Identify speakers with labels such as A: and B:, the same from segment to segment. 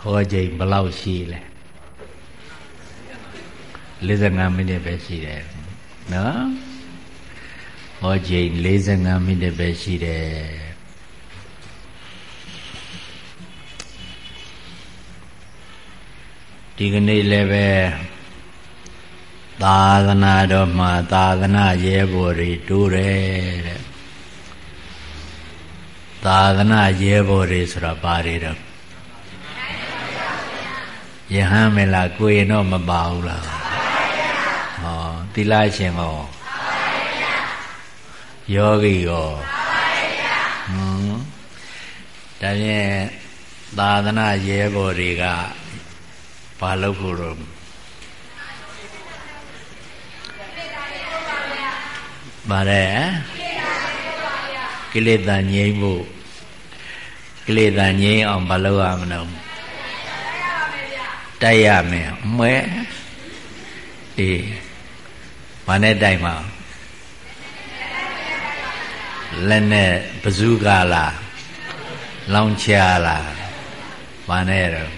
A: ဟောချိန်ဘယ်လောက်ရှိလဲ45မိနစ်ပဲရှိတယ်နော်ဟောချိန်45မိနစ်ပဲရှိတယ်ဒီကနေ့လည်းပဲသာသနာတော်မှာသာသနာရဲဘော်တွေတိုးတယ်တဲ့သာသနာရဲဘော်တွေဆိုတာဘာတွေတော့ ယဟန်မလားကိုရင်တော့မပါဘူးလားဟောသီလရှင်ရောယောဂီရောဟွန်းဒါဖြင့်သာသနာရဲဘော်တွေကဘာလုပ်ဖို့တော့ပါတယ်ကိလေသာငြိမ်းဖို့ကိလေသာငြိမ်းအောင်ဘာလုပ်ရမလို့ တိုက်ရမယ်အမဲအေးဘာနဲ့တိုက်မှာလက်နဲ့ဘဇုကလားလောင်ချာလားဘာနဲ့တော့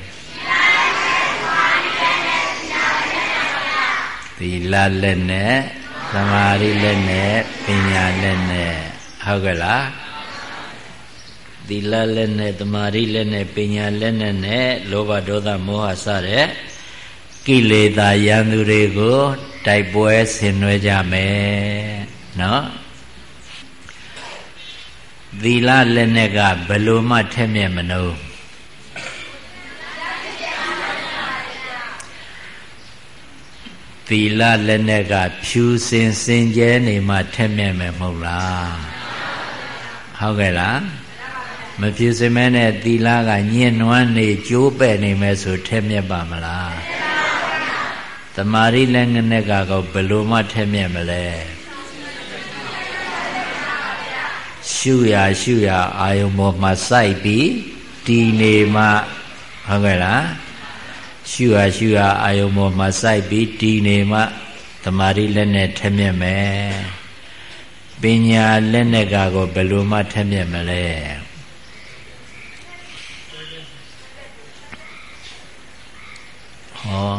A: သီလလက်နဲ့သမာဓိလက်နဲ့ပညာလက်နဲ့ဟုတ်ကဲ့လား သီလလက်နဲ့သမာဓိလက်နဲ့ပညာလက်နဲ့နဲ့လောဘဒေါသမောဟစတဲ့ကိလေသာယံသူတွေကိုတိုက်ပွဲဆင်နွှဲကြမယ်နော်သီလလက်နဲ့ကဘယ်လိုမှထက်မြက်မနှုံးသီလလက်နဲ့ကဖြူစင်စင်ကြဲနေမှထက်မြက်မယ်မဟုတ်လားဟုတ်ကဲ့လား မဖြူစင်မဲနဲ့သီလကညှဉ်းနွမ်းနေကြိုးပဲ့နေမယ်ဆိုထက်မြက်ပါမလားတမာရီလက်နဲ့ကောဘယ်လိုမှထက်မြက်မလဲရှုရရှုရအာယုံပေါ်မှာစိုက်ပြီးတည်နေမှဟုတ်ကဲ့လားရှုရရှုရအာယုံပေါ်မှာစိုက်ပြီးတည်နေမှတမာရီလက်နဲ့ထက်မြက်မယ်ပညာလက်နဲ့ကောဘယ်လိုမှထက်မြက်မလဲ ဟော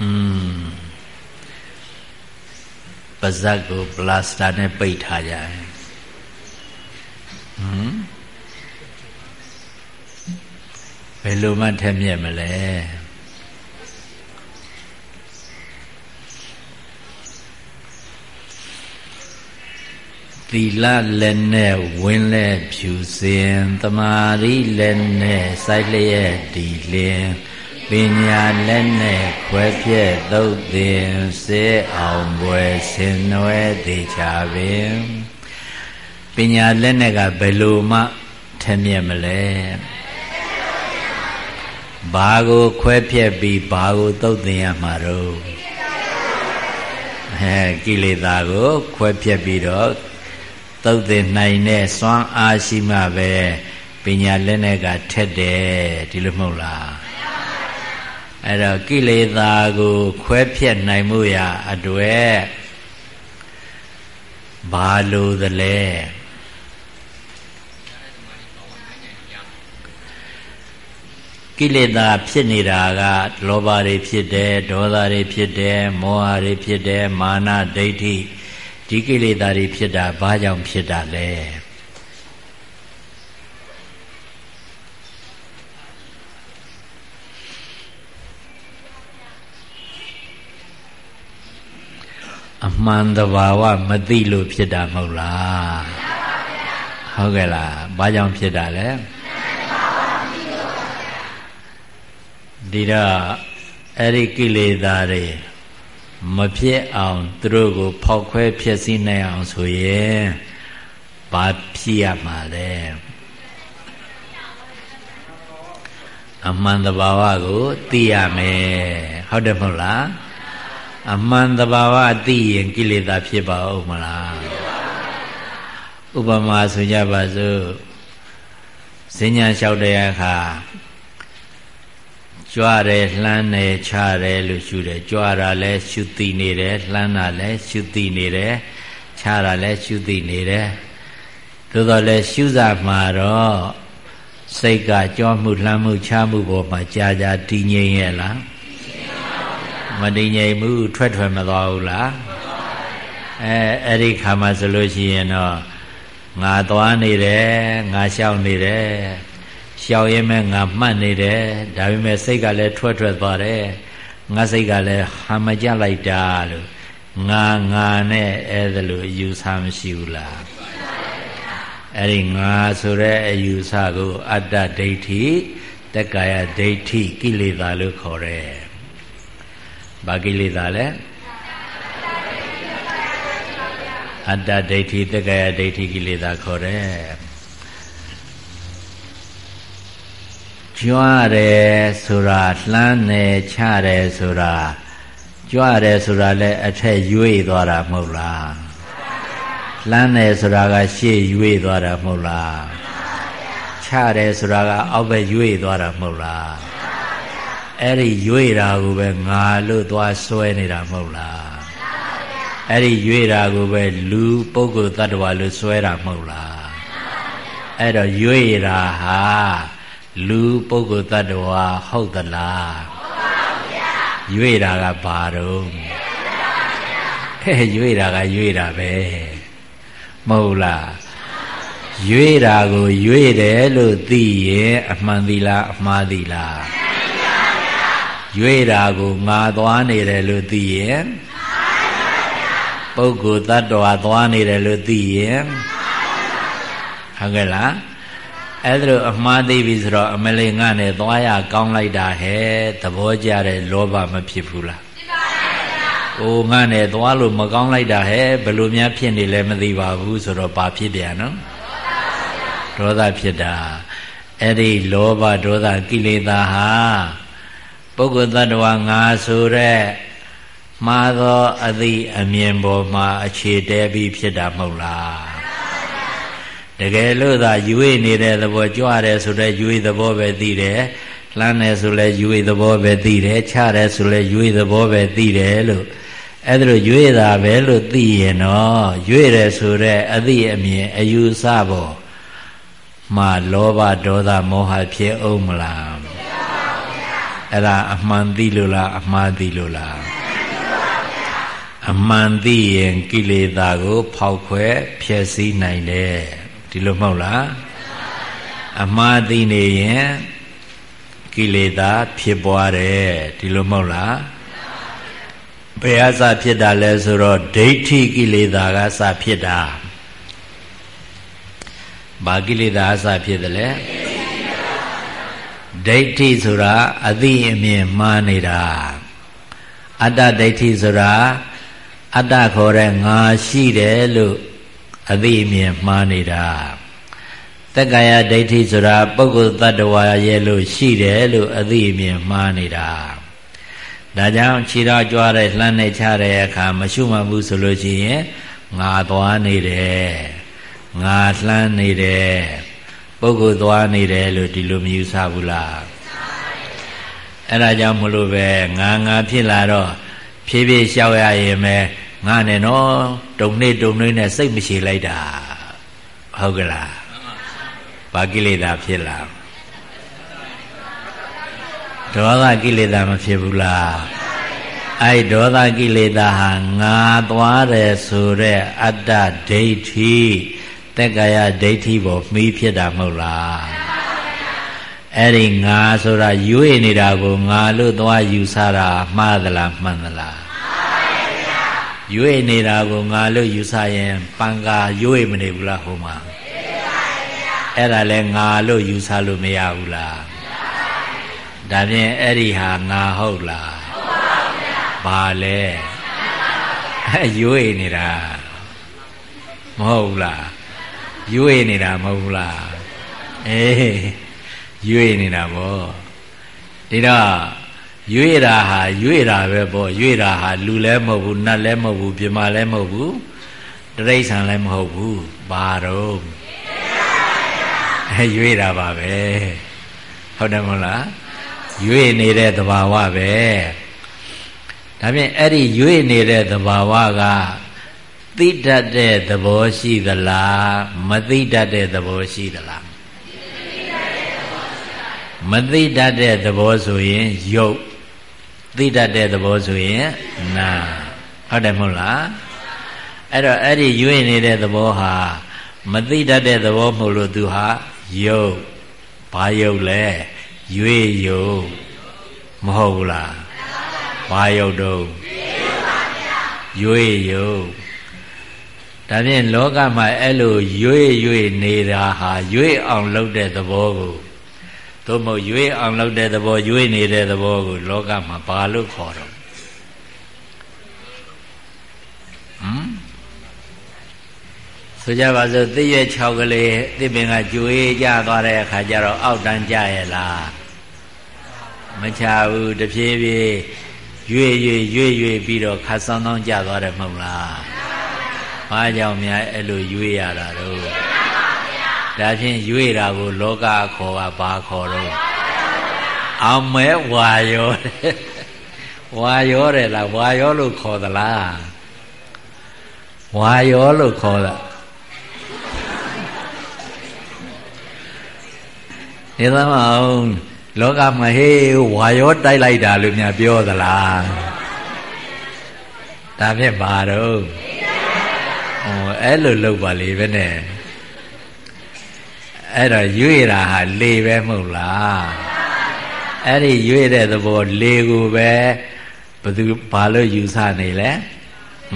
A: อืมပါဇက်ကိုပလတ်စတာနဲ့ပိတ်ထားကြတယ်ဟမ်ဘယ်လိုမှထက်မြက်မလဲ သီလလက်နဲ့ဝင်းလက်ဖြူစင်တမာရီလက်နဲ့စိုက်လျက်ဒီလင်းပညာလက်နဲ့ခွဲပြဲ့သုတ်သင်စေအောင်ပွဲဆင်နွယ်သေးချပင်ပညာလက်နဲ့ကဘယ်လိုမှထက်မြက်မလဲဘာကိုခွဲပြက်ပြီးဘာကိုသုတ်သင်ရမှာတော့ဟဲကိလေသာကိုခွဲပြက်ပြီးတော့ သုတ်သင်နိုင်တဲ့စွမ်းအားရှိမှပဲပညာလက်နဲ့ကထက်တယ်ဒီလိုမဟုတ်လားအဲ့တော့ကိလေသာကိုခွဲဖြက်နိုင်မှုရာအတွေ့ဘာလို့သလဲကိလေသာဖြစ်နေတာကလောဘတွေဖြစ်တယ်ဒေါသတွေဖြစ်တယ်မောဟတွေဖြစ်တယ်မာနဒိဋ္ဌိ ဒီကိလေသာတွေဖြစ်တာဘာကြောင့်ဖြစ်တာလဲအမှန်တဘာဝမသိလို့ဖြစ်တာမဟုတ်လားဟုတ်ကဲ့လားဘာကြောင့်ဖြစ်တာလဲဒီတော့အဲ့ဒီကိလေသာတွေ မဖြစ်အောင်သူတို့ကို ဖောက်ခွဲဖျက်ဆီးနိုင်အောင်ဆိုရင်ဘာဖြစ်ရမှာလဲအမှန်တဘာဝကိုသိရမယ်ဟုတ်တယ်မဟုတ်လားအမှန်တဘာဝသိရင်ကိလေသာဖြစ်ပါဦးမလားဥပမာဆိုကြပါစို့ဈဉ္ညာလျှောက်တဲ့အခါ ကြွားတယ်လှမ်းတယ်ချတယ်လို့ရှုတယ်ကြွားတာလည်းရှုသိနေတယ်လှမ်းတာလည်းရှုသိနေတယ်ချတာလည်းရှုသိနေတယ်သို့တော်လည်းရှုစားမှာတော့စိတ်ကကြွမှုလှမ်းမှုချမှုပေါ်မှာကြာကြာတည်ငြိမ်ရဲ့လားမတည်ငြိမ်ဘူးထွက်ထွက်မသွားဘူးလားအဲအဲ့ဒီခါမှဆိုလို့ရှိရင်တော့ငါသွားနေတယ်ငါရှောက်နေတယ် ရှောက်ရင်မဲ့ငါမှတ်နေတယ်ဒါပေမဲ့စိတ်ကလည်းထွက်ထွက်သွားတယ်ငါစိတ်ကလည်းဟာမကြလိုက်တာလို့ငါငါနဲ့အဲ့ဒါလို့အယူဆမရှိဘူးလားအဲ့ဒီငါဆိုတဲ့အယူဆကို အတ္တဒိဋ္ဌိတက္ကာယဒိဋ္ဌိကိလေသာလို့ခေါ်တယ်။ဘာကိလေသာလဲအတ္တဒိဋ္ဌိတက္ကာယဒိဋ္ဌိကိလေသာခေါ်တယ်။ ကြွတယ်ဆိုတာလှမ်းတယ်ချတယ်ဆိုတာကြွတယ်ဆိုတာလည်းအထက်ရွေ့သွားတာမဟုတ်လားလှမ်းတယ်ဆိုတာကရှေ့ရွေ့သွားတာမဟုတ်လားချတယ်ဆိုတာကအောက်ဘက်ရွေ့သွားတာမဟုတ်လားအဲ့ဒီရွေ့တာကိုပဲငါလို့သွားဆွဲနေတာမဟုတ်လားအဲ့ဒီရွေ့တာကိုပဲလူပုဂ္ဂိုလ်တ attva လို့ဆွဲတာမဟုတ်လားအဲ့တော့ရွေ့တာဟာ လူပုဂ္ဂိုလ်တ attva ဟုတ်သလားရွေ့တာကဘာတော့ဟဲ့ရွေ့တာကရွေ့တာပဲမဟုတ်လားရွေ့တာကိုရွေ့တယ်လို့သိရင်အမှန်သီလားအမှားသီလားရွေ့တာကိုငါသွားနေတယ်လို့သိရင်ပုဂ္ဂိုလ်တ attva သွားနေတယ်လို့သိရင်ဟုတ်ကဲ့လား အဲ့ဒါလို့အမှားသိပြီဆိုတော့အမလေးငါနဲ့သွားရကောင်းလိုက်တာဟဲ့သဘောကျတဲ့လောဘမဖြစ်ဘူးလားဖြစ်ပါဗျာ။အိုငါနဲ့သွားလို့မကောင်းလိုက်တာဟဲ့ဘယ်လိုများဖြစ်နေလဲမသိပါဘူးဆိုတော့ဘာဖြစ်ပြန်နော်ဒေါသဖြစ်တာအဲ့ဒီလောဘဒေါသကိလေသာဟာပုဂ္ဂိုလ်တ attva ငါဆိုတဲ့မှားသောအသည့်အမြင်ပေါ်မှာအခြေတည်ပြီးဖြစ်တာမဟုတ်လား တကယ်လို့သာယူရနေတဲ့သဘောကြွတယ်ဆိုတော့ယူရသဘောပဲသိတယ်လှမ်းတယ်ဆိုလဲယူရသဘောပဲသိတယ်ချတယ်ဆိုလဲယူရသဘောပဲသိတယ်လို့အဲ့ဒါလို့ရွေ့တာပဲလို့သိရင်တော့ရွေ့တယ်ဆိုတဲ့အသည့်အမြင်အယူဆပေါ်မှာလောဘဒေါသမောဟဖြစ်အောင်မလားအဲ့ဒါအမှန်သိလို့လားအမှားသိလို့လားအမှန်သိရင်ကိလေသာကို ဖောက်ခွဲဖျက်ဆီးနိုင်တယ် ဒီလိုမဟုတ်လားအမှားသိနေရင်ကိလေသာ ဖြစ်ပွားတယ်ဒီလိုမဟုတ်လားဘယ်အစဖြစ်တာလဲဆိုတော့ဒိဋ္ဌိကိလေသာကစဖြစ်တာဘာကိလေသာအစဖြစ်တယ်လဲဒိဋ္ဌိဆိုတာအသိအမြင်မှားနေတာအတ္တဒိဋ္ဌိဆိုတာအတ္တခေါ်တဲ့ငါရှိတယ်လို့ အသိအမြင်မှားနေတာတက္ကာယဒိဋ္ဌိဆိုတာပုဂ္ဂိုလ်တ attva ရဲ့လို့ရှိတယ်လို့အသိအမြင်မှားနေတာဒါကြောင့်ခြေတော်ကြွားတဲ့လှမ်းနေချတဲ့အခါမရှုမှတ်ဘူးဆိုလို့ရှိရင်ငါသွားနေတယ်ငါလှမ်းနေတယ်ပုဂ္ဂိုလ်သွားနေတယ်လို့ဒီလိုမယူဆဘူးလားအဲ့ဒါကြောင့်မလို့ပဲငါငါဖြစ်လာတော့ဖြည်းဖြည်းလျှောက်ရရင်ပဲ ငါနဲ့နော်တုံနေတုံနေနဲ့စိတ်မရှိလိုက်တာဟုတ်ကလားဘာကိလေသာဖြစ်လာဒေါသကိလေသာမဖြစ်ဘူးလားအဲ့ဒေါသကိလေသာဟာငါသွားတယ်ဆိုတဲ့အတ္တဒိဋ္ဌိတက္ကရာဒိဋ္ဌိပေါ်မှီးဖြစ်တာမဟုတ်လားအဲ့ဒီငါဆိုတာရွေ့နေတာကိုငါလို့သွားယူဆတာမှားသလားမှန်သလား ရွေ့နေတာကိုငါလို့ယူဆရင်ပံကာရွေ့မနေဘူးလားဟိုမှာအဲ့ဒါလဲငါလို့ယူဆလို့မရဘူးလားဒါဖြင့်အဲ့ဒီဟာငါဟုတ်လားဟုတ်ပါဗျာဘာလဲအဲရွေ့နေတာမဟုတ်လားရွေ့နေတာမဟုတ်လားအေးရွေ့နေတာဗောဒီတော့ ရွေ့တာဟာရွေ့တာပဲပေါ့ရွေ့တာဟာလူလည်းမဟုတ်ဘူးနတ်လည်းမဟုတ်ဘူးပြမလည်းမဟုတ်ဘူးတရိษံလည်းမဟုတ်ဘူးဘာတော့အဲရွေ့တာပါပဲဟုတ်တယ်မဟုတ်လားရွေ့နေတဲ့သဘာဝပဲဒါဖြင့်အဲ့ဒီရွေ့နေတဲ့သဘာဝကသိတတ်တဲ့သဘောရှိသလားမသိတတ်တဲ့သဘောရှိသလားမသိတတ်တဲ့သဘောဆိုရင်ယုတ် သိတတ်တဲ့သဘောဆိုရင်နာဟုတ်တယ်မဟုတ်လားအဲ့တော့အဲ့ဒီရွေ့နေတဲ့သဘောဟာမသိတတ်တဲ့သဘောမဟုတ်လို့သူဟာယုတ်ဘာယုတ်လဲရွေ့ယုတ်မဟုတ်ဘူးလားဘာယုတ်တော့ရွေ့ယုတ်ဒါဖြင့်လောကမှာအဲ့လိုရွေ့ရွေ့နေတာဟာရွေ့အောင်လုပ်တဲ့သဘောကို သို့မဟုတ်ရွေ့အောင်လုပ်တဲ့သဘောရွေ့နေတဲ့သဘောကိုလောကမှာဘာလို့ခေါ်တော့ဟမ်ဆိုကြပါစို့သိရဲ့6ကလေးသိပင်ကကျွေးကြသွားတဲ့အခါကျတော့အောက်တန်းကြရဲ့လားမချဘူးတဖြည်းဖြည်းရွေ့ရွေ့ရွေ့ရွေ့ပြီးတော့ခါဆောင်းဆောင်းကြသွားတယ်မဟုတ်လားဘာကြောင့်များအဲ့လိုရွေ့ရတာတော့ ဒါဖြင့်ရွေ့တာကိုလောကခေါ်ကဘာခေါ်တော့အောင်မဲဝါရောဝါရောတယ်လားဝါရောလို့ခေါ်သလားဝါရောလို့ခေါ်တာနေသမအောင်လောကမှာဟေးဝါရောတိုက်လိုက်တာလို့များပြောသလားဒါဖြင့်ပါတော့ဟောအဲ့လိုလုပ်ပါလေပဲနဲ့ အဲ့တော့ရွေ့တာဟာလေပဲမဟုတ်လားအဲ့ဒီရွေ့တဲ့သဘောလေကိုပဲဘသူဘာလို့ယူဆနေလဲ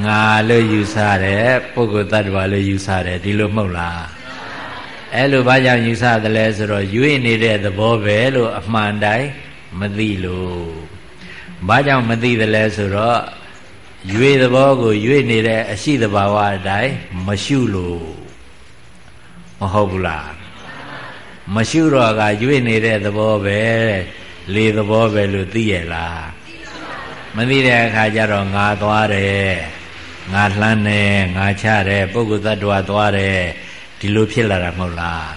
A: ငါလို့ယူဆတယ်ပုဂ္ဂိုလ်တ attva လို့ယူဆတယ်ဒီလိုမဟုတ်လားအဲ့လိုဘာကြောင့်ယူဆသလဲဆိုတော့ရွေ့နေတဲ့သဘောပဲလို့အမှန်တိုင်းမသိလို့ဘာကြောင့်မသိသလဲဆိုတော့ရွေ့သဘောကိုရွေ့နေတဲ့အရှိတဘာဝအတိုင်းမရှုလို့မဟုတ်ဘူးလား မရှုတော့ကရွေ့နေတဲ့သဘောပဲလေသဘောပဲလို့သိရလားမသိတဲ့အခါကျတော့ငါသွားတယ်ငါလှမ်းတယ်ငါချတယ်ပုဂ္ဂိုလ်သတ္တဝါသွားတယ်ဒီလိုဖြစ်လာတာမဟုတ်လား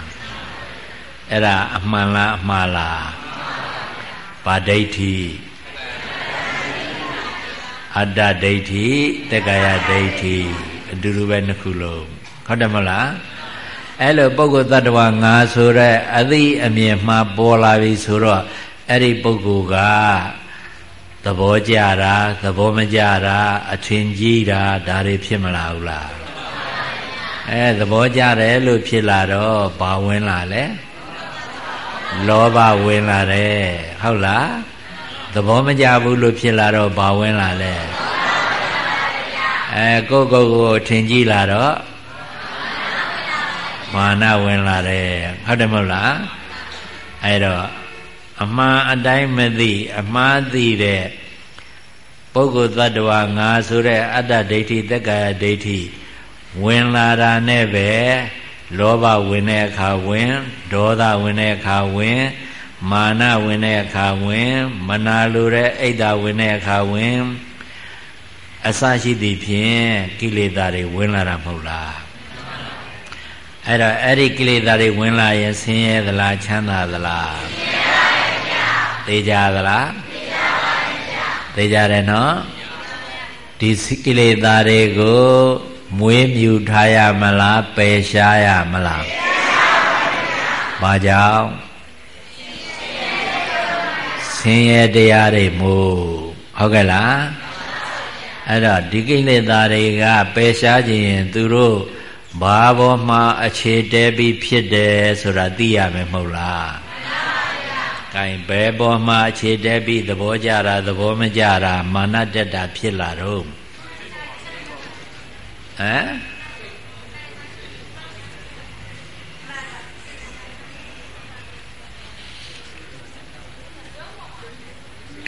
A: အဲ့ဒါအမှန်လားအမှားလားဗာဒိဋ္ဌိအတ္တဒိဋ္ဌိတက္ကရာဒိဋ္ဌိအတူတူပဲနှစ်ခုလုံးဟုတ်တယ်မလား အဲ့လိုပုဂ္ဂိုလ်တ attva ငါဆိုတဲ့အသိအမြင်မှပေါ်လာပြီဆိုတော့အဲ့ဒီပုဂ္ဂိုလ်ကသဘောကြတာသဘောမကြတာအထင်ကြီးတာဒါတွေဖြစ်မလာဘူးလားအဲသဘောကြတယ်လို့ဖြစ်လာတော့ဘာဝင်လာလဲလောဘဝင်လာတယ်ဟုတ်လားသဘောမကြဘူးလို့ဖြစ်လာတော့ဘာဝင်လာလဲအဲကိုယ့်ကိုယ်ကိုထင်ကြည့်လာတော့ မာနဝင်လာတယ်ဟုတ်တယ်မဟုတ်လားအဲတော့အမှန်အတိုင်းမသိအမှားသိတဲ့ပုဂ္ဂိုလ်တ attva ငါဆိုတဲ့အတ္တဒိဋ္ဌိတက္ကရာဒိဋ္ဌိဝင်လာတာနဲ့ပဲလောဘဝင်တဲ့အခါဝင်ဒေါသဝင်တဲ့အခါဝင် မာနဝင်တဲ့အခါဝင် မနာလိုတဲ့အိတ်တာဝင်တဲ့အခါဝင် အစရှိသည်ဖြင့်ကိလေသာတွေဝင်လာတာမဟုတ်လား အဲ့တော့အဲ့ဒီကိလေသာတွေဝင်လာရင်ဆင်းရဲသလားချမ်းသာသလားဆင်းရဲပါဗျာသိကြသလားသိကြပါဗျာသိကြတယ်နော်ဒီကိလေသာတွေကိုမွေးမြူထားရမလားပယ်ရှားရမလားပယ်ရှားပါဗျာဘာကြောင့်ဆင်းရဲတရားတွေမို့ဟုတ်ကဲ့လားအဲ့တော့ဒီကိလေသာတွေကပယ်ရှားခြင်းရင်သူတို့ ဘာဘောမှာအခြေတဲပြီးဖြစ်တယ်ဆိုတာသိရမယ်မဟုတ်လားကင်ဘယ်ပေါ်မှာအခြေတဲပြီးသဘောကြတာသဘောမကြတာမာနတက်တာဖြစ်လာတော့ဟမ်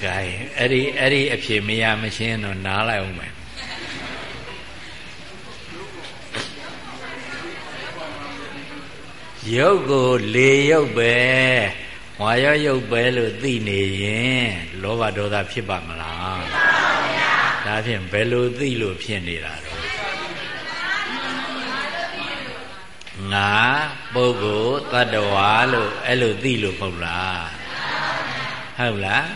A: ကဲအဲ့ဒီအဲ့ဒီအဖြေမရမရှင်းတော့နားလိုက်အောင်မယ် ရုပ်ကိုလေရုပ်ပဲဝါရောရုပ်ပဲလို့သိနေရင်လောဘဒေါသဖြစ်ပါမလားဖြစ်ပါဗျာဒါဖြင့်ဘယ်လိုသိလို့ဖြစ်နေတာတော့ငါပုဂ္ဂိုလ်တ attva လို့အဲ့လိုသိလို့မဟုတ်လားဟုတ်လား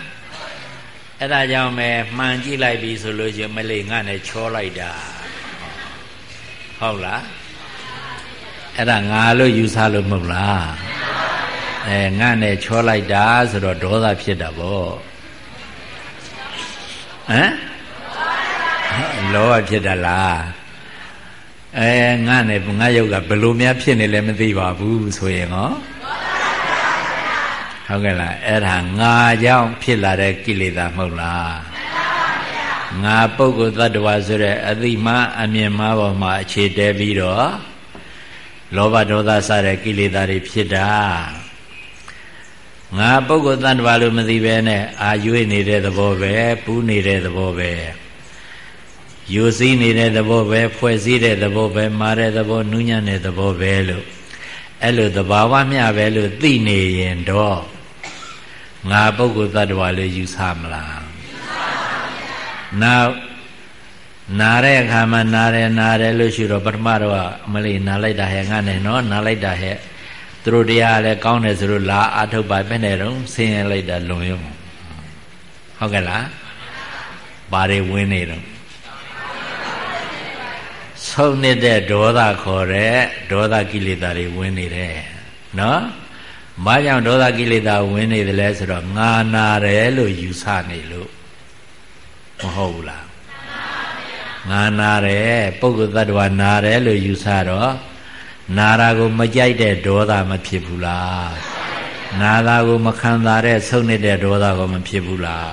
A: အဲ့ဒါကြောင့်ပဲမှန်ကြည့်လိုက်ပြီဆိုလို့ရှင်မလေးငါနဲ့ချောလိုက်တာဟုတ်လား အဲ့ဒါငါလို့ယူဆလို့မဟုတ်လားအဲငါနဲ့ချောလိုက်တာဆိုတော့ဒေါသဖြစ်တာပေါ့ဟမ်လောဘဖြစ်တာလားအဲငါနဲ့ငါယုတ်ကဘယ်လိုများဖြစ်နေလဲမသိပါဘူးဆိုရင်ဟောဟုတ်ကဲ့လားအဲ့ဒါငါကြောင့်ဖြစ်လာတဲ့ကိလေသာမဟုတ်လားငါပုဂ္ဂိုလ်တ attva ဆိုတဲ့အတိမအမြင်မပေါ်မှာအခြေတည်ပြီးတော့ လောဘဒေါသစတဲ့ကိလေသာတွေဖြစ်တာငါပုဂ္ဂိုလ်တ attva လို့မသိပဲနဲ့အာရွေးနေတဲ့သဘောပဲပူးနေတဲ့သဘောပဲယူစည်းနေတဲ့သဘောပဲဖွဲ့စည်းတဲ့သဘောပဲမာတဲ့သဘောနူးညံ့တဲ့သဘောပဲလို့အဲ့လိုသဘာဝမျှပဲလို့သိနေရင်တော့ငါပုဂ္ဂိုလ်တ attva လို့ယူဆမလားနောက် နာတဲ့အခါမှာနာတယ်နာတယ်လို့ရှိတော့ပထမတော့အမလေးနာလိုက်တာဟဲ့ငါနဲ့နော်နာလိုက်တာဟဲ့သူတို့တရားလည်းကောင်းတယ်ဆိုလို့လာအာထုတ်ပါပဲနဲ့တော့ဆင်းရဲလိုက်တာလွန်ရုံဟုတ်ကဲ့လားဘာတွေဝင်နေတော့ဆုံးနေတဲ့ဒေါသခေါ်တဲ့ဒေါသကိလေသာတွေဝင်နေတယ်နော်ဘာကြောင့်ဒေါသကိလေသာဝင်နေတယ်လဲဆိုတော့ငါနာတယ်လို့ယူဆနေလို့မဟုတ်ဘူးလား ငါနာတယ်ပုဂ္ဂိုလ်တ attva နာတယ်လို့ယူဆတော့နာတာကိုမကြိုက်တဲ့ဒေါသမဖြစ်ဘူးလားနာတာကိုမခံစားတဲ့ဆုံးနေတဲ့ဒေါသကိုမဖြစ်ဘူးလား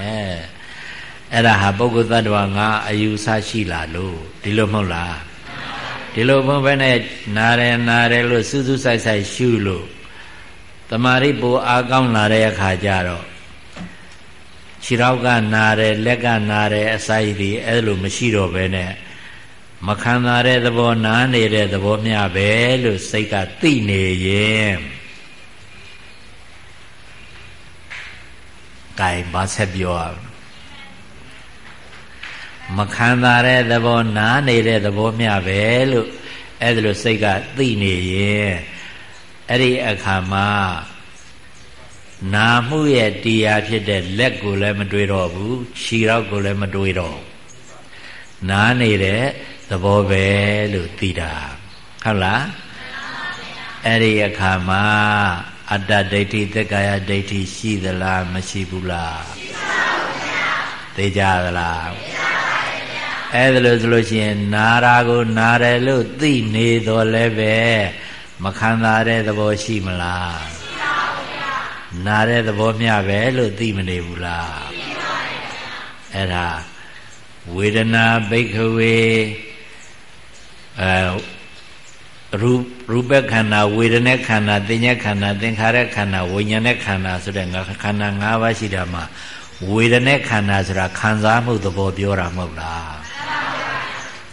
A: အဲအဲ့ဒါဟာပုဂ္ဂိုလ်တ attva ငါအယူဆရှိလာလို့ဒီလိုမဟုတ်လားဒီလိုဘုံပဲနဲ့နာတယ်နာတယ်လို့စူးစူးဆိုင်ဆိုင်ရှုလို့တမာရိပူအားကောင်းလာတဲ့အခါကျတော့ ခြေထောက်ကနာတယ်လက်ကနာတယ်အစာရည်ဒီအဲ့လိုမရှိတော့ဘဲနဲ့မခံသာတဲ့သဘောနားနေတဲ့သဘောမျှပဲလို့စိတ်ကသိနေရင်ကဲဘာဆက်ပြောရမခံသာတဲ့သဘောနားနေတဲ့သဘောမျှပဲလို့အဲ့ဒါလို့စိတ်ကသိနေရင်အဲ့ဒီအခါမှာ နာမှုရဲ့တရားဖြစ်တဲ့လက်ကိုလည်းမတွေးတော့ဘူးခြေထောက်ကိုလည်းမတွေးတော့နားနေတဲ့သဘောပဲလို့သိတာဟုတ်လားအဲ့ဒီအခါမှာအတ္တဒိဋ္ဌိသက္ကာယဒိဋ္ဌိရှိသလားမရှိဘူးလားရှိပါဘူးဗျာသိကြသလားသိပါပါဗျာအဲ့ဒါလို့ဆိုလို့ရှိရင်နာရာကိုနာတယ်လို့သိနေတော်လဲပဲမခံသာတဲ့သဘောရှိမလား နာတဲ့သဘောမျှပဲလို့သိမနေဘူးလားသိပါပါအဲ့ဒါဝေဒနာဘိခဝေအဲရူရူပခန္ဓာဝေဒနာခန္ဓာသင်္ညခန္ဓာသင်္ခါရခန္ဓာဝိညာဉ်ခန္ဓာဆိုတဲ့ငါခန္ဓာ၅ပါးရှိတာမှာဝေဒနာခန္ဓာဆိုတာခံစားမှုသဘောပြောတာမဟုတ်လား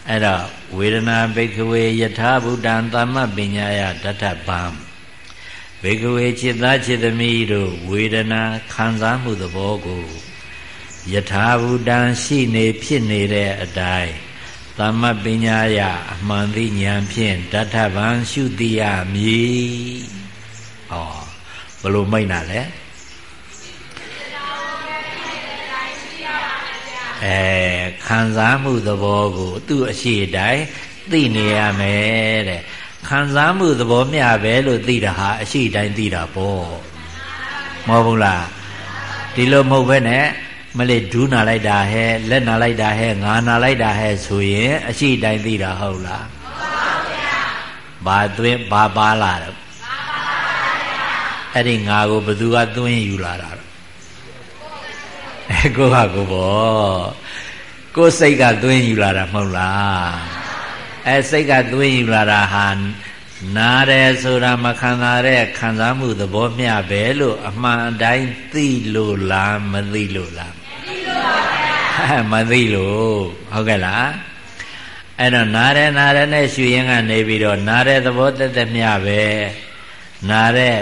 A: အဲ့တော့ဝေဒနာဘိကဝေယထာဘုဒ္ဓံသမ္မပညာယတထဗံ ဘေကဝေจิตသားจิตသမီးတို့ဝေဒနာခံစားမှုသဘောကိုယထာဘူတံရှိနေဖြစ်နေတဲ့အတိုင်းသမ္မပညာယအမှန်သိဉာဏ်ဖြင့်တထဗံရှုတိယမည်ဟောဘလို့မိတ်နာလဲအဲခံစားမှုသဘောကိုသူ့အရှိတိုင်းသိနေရမယ်တဲ့ ခံစားမှုသဘောမျှပဲလို့သိတာဟာအရှိတိုင်းသိတာပေါ့မဟုတ်ဘူးလားဒီလိုမဟုတ်ဘဲနဲ့မလေးဒူးနာလိုက်တာဟဲ့လက်နာလိုက်တာဟဲ့ငါနာလိုက်တာဟဲ့ဆိုရင်အရှိတိုင်းသိတာဟုတ်လားဟုတ်ပါဗျာဘာသွင်းဘာပါလာတော့ဘာပါဗျာအဲ့ဒီငါကိုဘသူကသွင်းယူလာတာအဲကိုကကိုပေါ့ကိုစိတ်ကသွင်းယူလာတာမဟုတ်လား အဲစိတ်ကသွေးယူလာတာဟာနာတယ်ဆိုတာမခံစားတဲ့ခံစားမှုသဘောမျှပဲလို့အမှန်တိုင်းသိလို့လားမသိလို့လားမသိလို့ပါဗျာမသိလို့ဟုတ်ကဲ့လားအဲ့တော့နားတယ်နားတယ်နဲ့ရှူရင်းကနေပြီးတော့နားတဲ့သဘောတက်တက်မျှပဲနားတဲ့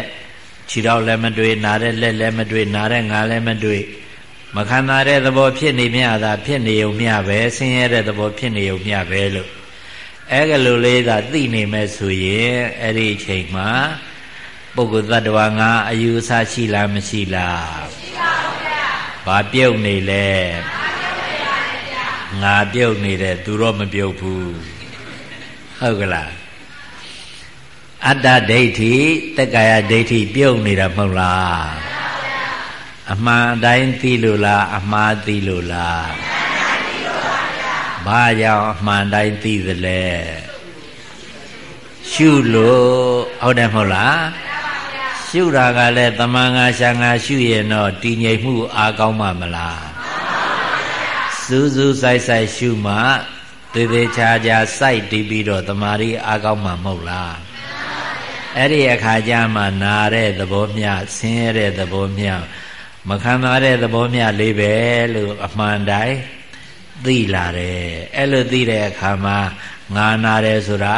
A: ခြေတော့လည်းမတွေ့နားတဲ့လက်လည်းမတွေ့နားတဲ့ငါလည်းမတွေ့မခံစားတဲ့သဘောဖြစ်နေမြတာဖြစ်နေုံမျှပဲဆင်းရဲတဲ့သဘောဖြစ်နေုံမျှပဲလို့ အဲ့ကလိုလေးသာသိနေမဲ့ဆိုရင်အဲ့ဒီအချိန်မှာပုဂ္ဂိုလ်သတ္တဝါငါအယူအဆရှိလားမရှိလားရှိပါဘူးဗျာဘာပြုတ်နေလဲငါပြုတ်နေတယ်သူတော့မပြုတ်ဘူးဟုတ်ကလားအတ္တဒိဋ္ဌိတက္ကာယဒိဋ္ဌိပြုတ်နေတာမဟုတ်လားအမှန်တိုင်းသိလို့လားအမှားသိလို့လား ဘာကြောင့်အမှန်တိုင်းသိသလဲရှုလို့ဟုတ်တယ်မဟုတ်လားရှုတာကလည်းတမန်ငါရှာငါရှုရင်တော့တည်ငြိမ်မှုအားကောင်းမှာမလားစူးစူးဆိုင်ဆိုင်ရှုမှသေးသေးချာချာစိုက်တည်ပြီးတော့တမာရီအားကောင်းမှာမဟုတ်လားအဲ့ဒီအခါကျမှနာတဲ့သဘောမျှဆင်းရဲတဲ့သဘောမျှမခံစားတဲ့သဘောမျှလေးပဲလို့အမှန်တိုင်း သိလာတယ်အဲ့လိုသိတဲ့အခါမှာငါနာတယ်ဆိုတာ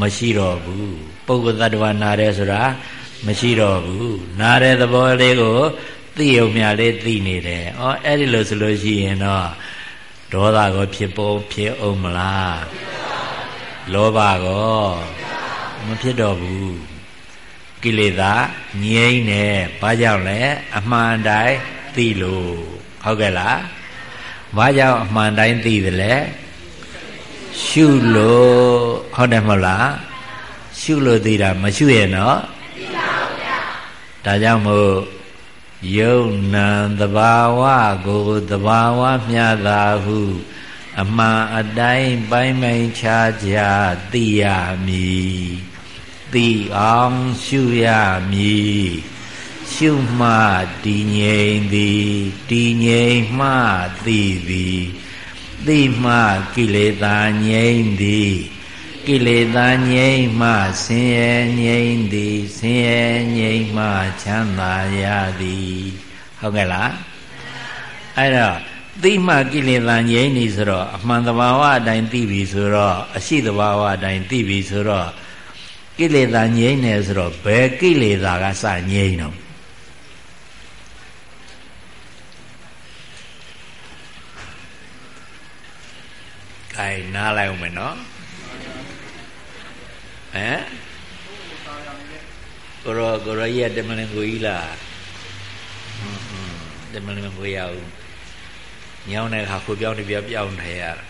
A: မရှိတော့ဘူးပုဂ္ဂိုလ်တ attva နာတယ်ဆိုတာမရှိတော့ဘူးနာတဲ့သဘောလေးကိုသိုံမြလေးသိနေတယ်ဩအဲ့ဒီလိုဆိုလို့ရှိရင်တော့ဒေါသကိုဖြစ်ပုံဖြစ်အောင်မလားလောဘကိုမဖြစ်တော့ဘူးကိလေသာငြိမ့်နေဘာကြောင့်လဲအမှန်တိုင်းသိလို့ဟုတ်ကဲ့လား ဘာကြောင့်အမှန်တိုင်းသိတယ်လဲရှုလို့ဟုတ်တယ်မဟုတ်လားရှုလို့သိတာမရှုရဲ့နော်သိပါဘူးဗျာဒါကြောင့်မို့ယုံနံသဘာဝကိုသဘာဝမြတာဟုအမှန်အတိုင်းပိုင်းပိုင်းခြားခြားသိရမည်သိအောင်ရှုရမည် ရှုမှတည်ငြိမ်သည်တည်ငြိမ်မှသိသည်သိမှကိလေသာငြိမ်သည်ကိလေသာငြိမ်မှဆင်းရဲငြိမ်သည်ဆင်းရဲငြိမ်မှချမ်းသာရသည်ဟုတ်ကဲ့လားအဲ့တော့သိမှကိလေသာငြိမ်နေဆိုတော့အမှန်တဘာဝအတိုင်းသိပြီဆိုတော့အရှိတဘာဝအတိုင်းသိပြီဆိုတော့ကိလေသာငြိမ်နေဆိုတော့ဘယ်ကိလေသာကစငြိမ်တော့ ခိုင်နားလိုက်အောင်မယ်နော်ဟမ်ကိုရောကိုရောရဲ့တမန်ကိုကြီးလားဟွန်းဟွန်းတမန်ကိုရအောင်ညောင်းတဲ့အခါကိုပြောင်းနေပြပြောင်းနေရတာ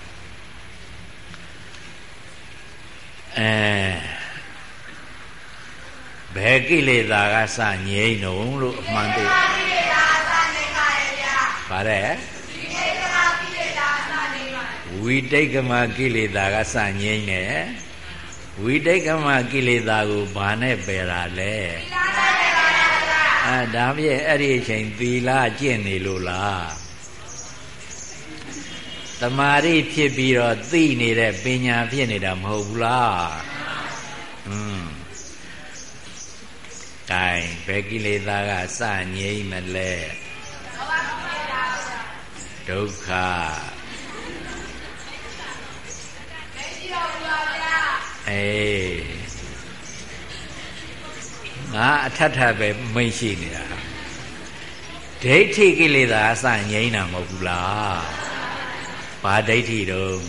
A: အဲဘယ်ကိလေသာကစငြိမ့်တော့လို့အမှန်တည်းကိလေသာစနေပါရဲ့ဗျာဗါတဲ့ ဝိတိတ်ကမကိလေသာကစငြိမ့်နေဝိတိတ်ကမကိလေသာကိုဘာနဲ့ပယ်တာလဲအဲဒါမြဲအဲ့ဒီအချိန်သီလကျင့်နေလို့လားတမာရီဖြစ်ပြီးတော့သိနေတဲ့ပညာဖြစ်နေတာမဟုတ်ဘူးလားอืมကဲဘယ်ကိလေသာကစငြိမ့်မလဲဒုက္ခ အေးငါအထက်ထပ်ပဲမိတ်ရှိနေတာဒိဋ္ဌိကိလေသာအစငြိမ်းတာမဟုတ်ဘူးလားဘာဒိဋ္ဌိတုံး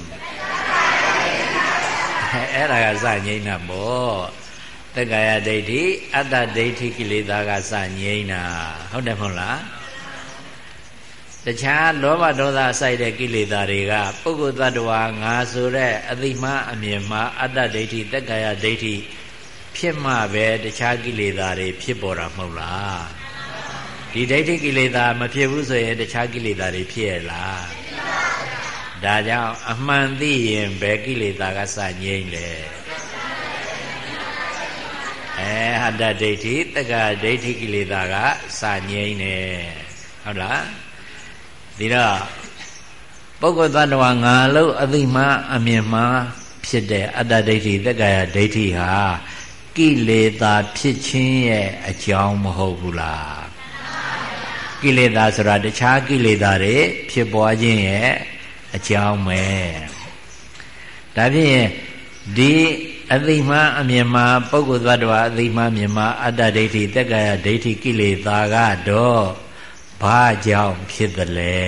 A: အဲ့ဒါကစငြိမ်းတာပေါ့တက္ကာယဒိဋ္ဌိအတ္တဒိဋ္ဌိကိလေသာကစငြိမ်းတာဟုတ်တယ်မဟုတ်လား တခြားလောဘဒေါသစိုက်တဲ့ကိလေသာတွေကပုဂ္ဂိုလ်တ attva ငါဆိုတဲ့အသိမှအမြင်မှအတ္တဒိဋ္ဌိတက္ကာယဒိဋ္ဌိဖြစ်မှပဲတခြားကိလေသာတွေဖြစ်ပေါ်တာမဟုတ်လားဒီဒိဋ္ဌိကိလေသာမဖြစ်ဘူးဆိုရင်တခြားကိလေသာတွေဖြစ်ရလားဒါကြောင့်အမှန်သိရင်ဘယ်ကိလေသာကစငြိမ့်လဲအဲဟတ္တဒိဋ္ဌိတက္ကဒိဋ္ဌိကိလေသာကစငြိမ့်တယ်ဟုတ်လား ဒီတော့ပုဂ္ဂိုလ်သတ္တဝါငါလို့အသိမှအမြင်မှဖြစ်တဲ့အတ္တဒိဋ္ဌိတက္ကရာဒိဋ္ဌိဟာကိလေသာဖြစ်ခြင်းရဲ့အကြောင်းမဟုတ်ဘူးလားကိလေသာဆိုတာတခြားကိလေသာတွေဖြစ်ပွားခြင်းရဲ့အကြောင်းပဲဒါဖြင့်ဒီအသိမှအမြင်မှပုဂ္ဂိုလ်သတ္တဝါအသိမှမြင်မှအတ္တဒိဋ္ဌိတက္ကရာဒိဋ္ဌိကိလေသာကတော့ ဘာကြောင့်ဖြစ်သလဲ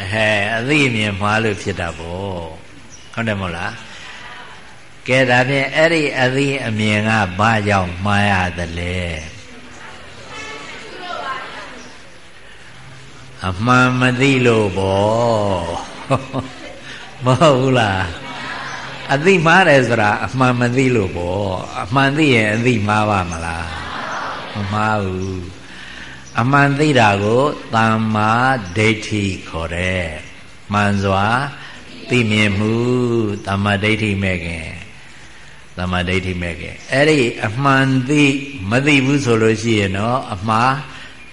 A: အဲအသိအမြင်မှားလို့ဖြစ်တာပေါ့ဟုတ်တယ်မဟုတ်လားကဲဒါဖြင့်အဲ့ဒီအသိအမြင်ကဘာကြောင့်မှားရသလဲအမှန်မသိလို့ပေါ့မဟုတ်ဘူးလား အသိမှားတယ်ဆိုတာအမှန်မသိလို့ပေါ့အမှန်သိရင်အသိမှားပါမလားမမှားဘူးအမှန်သိတာကိုသမ္မာဒိဋ္ဌိခေါ်တယ်မှန်စွာသိမြင်မှုသမ္မာဒိဋ္ဌိမဲ့ခင်သမ္မာဒိဋ္ဌိမဲ့ခင်အဲ့ဒီအမှန်သိမသိဘူးဆိုလို့ရှိရင်တော့အမှား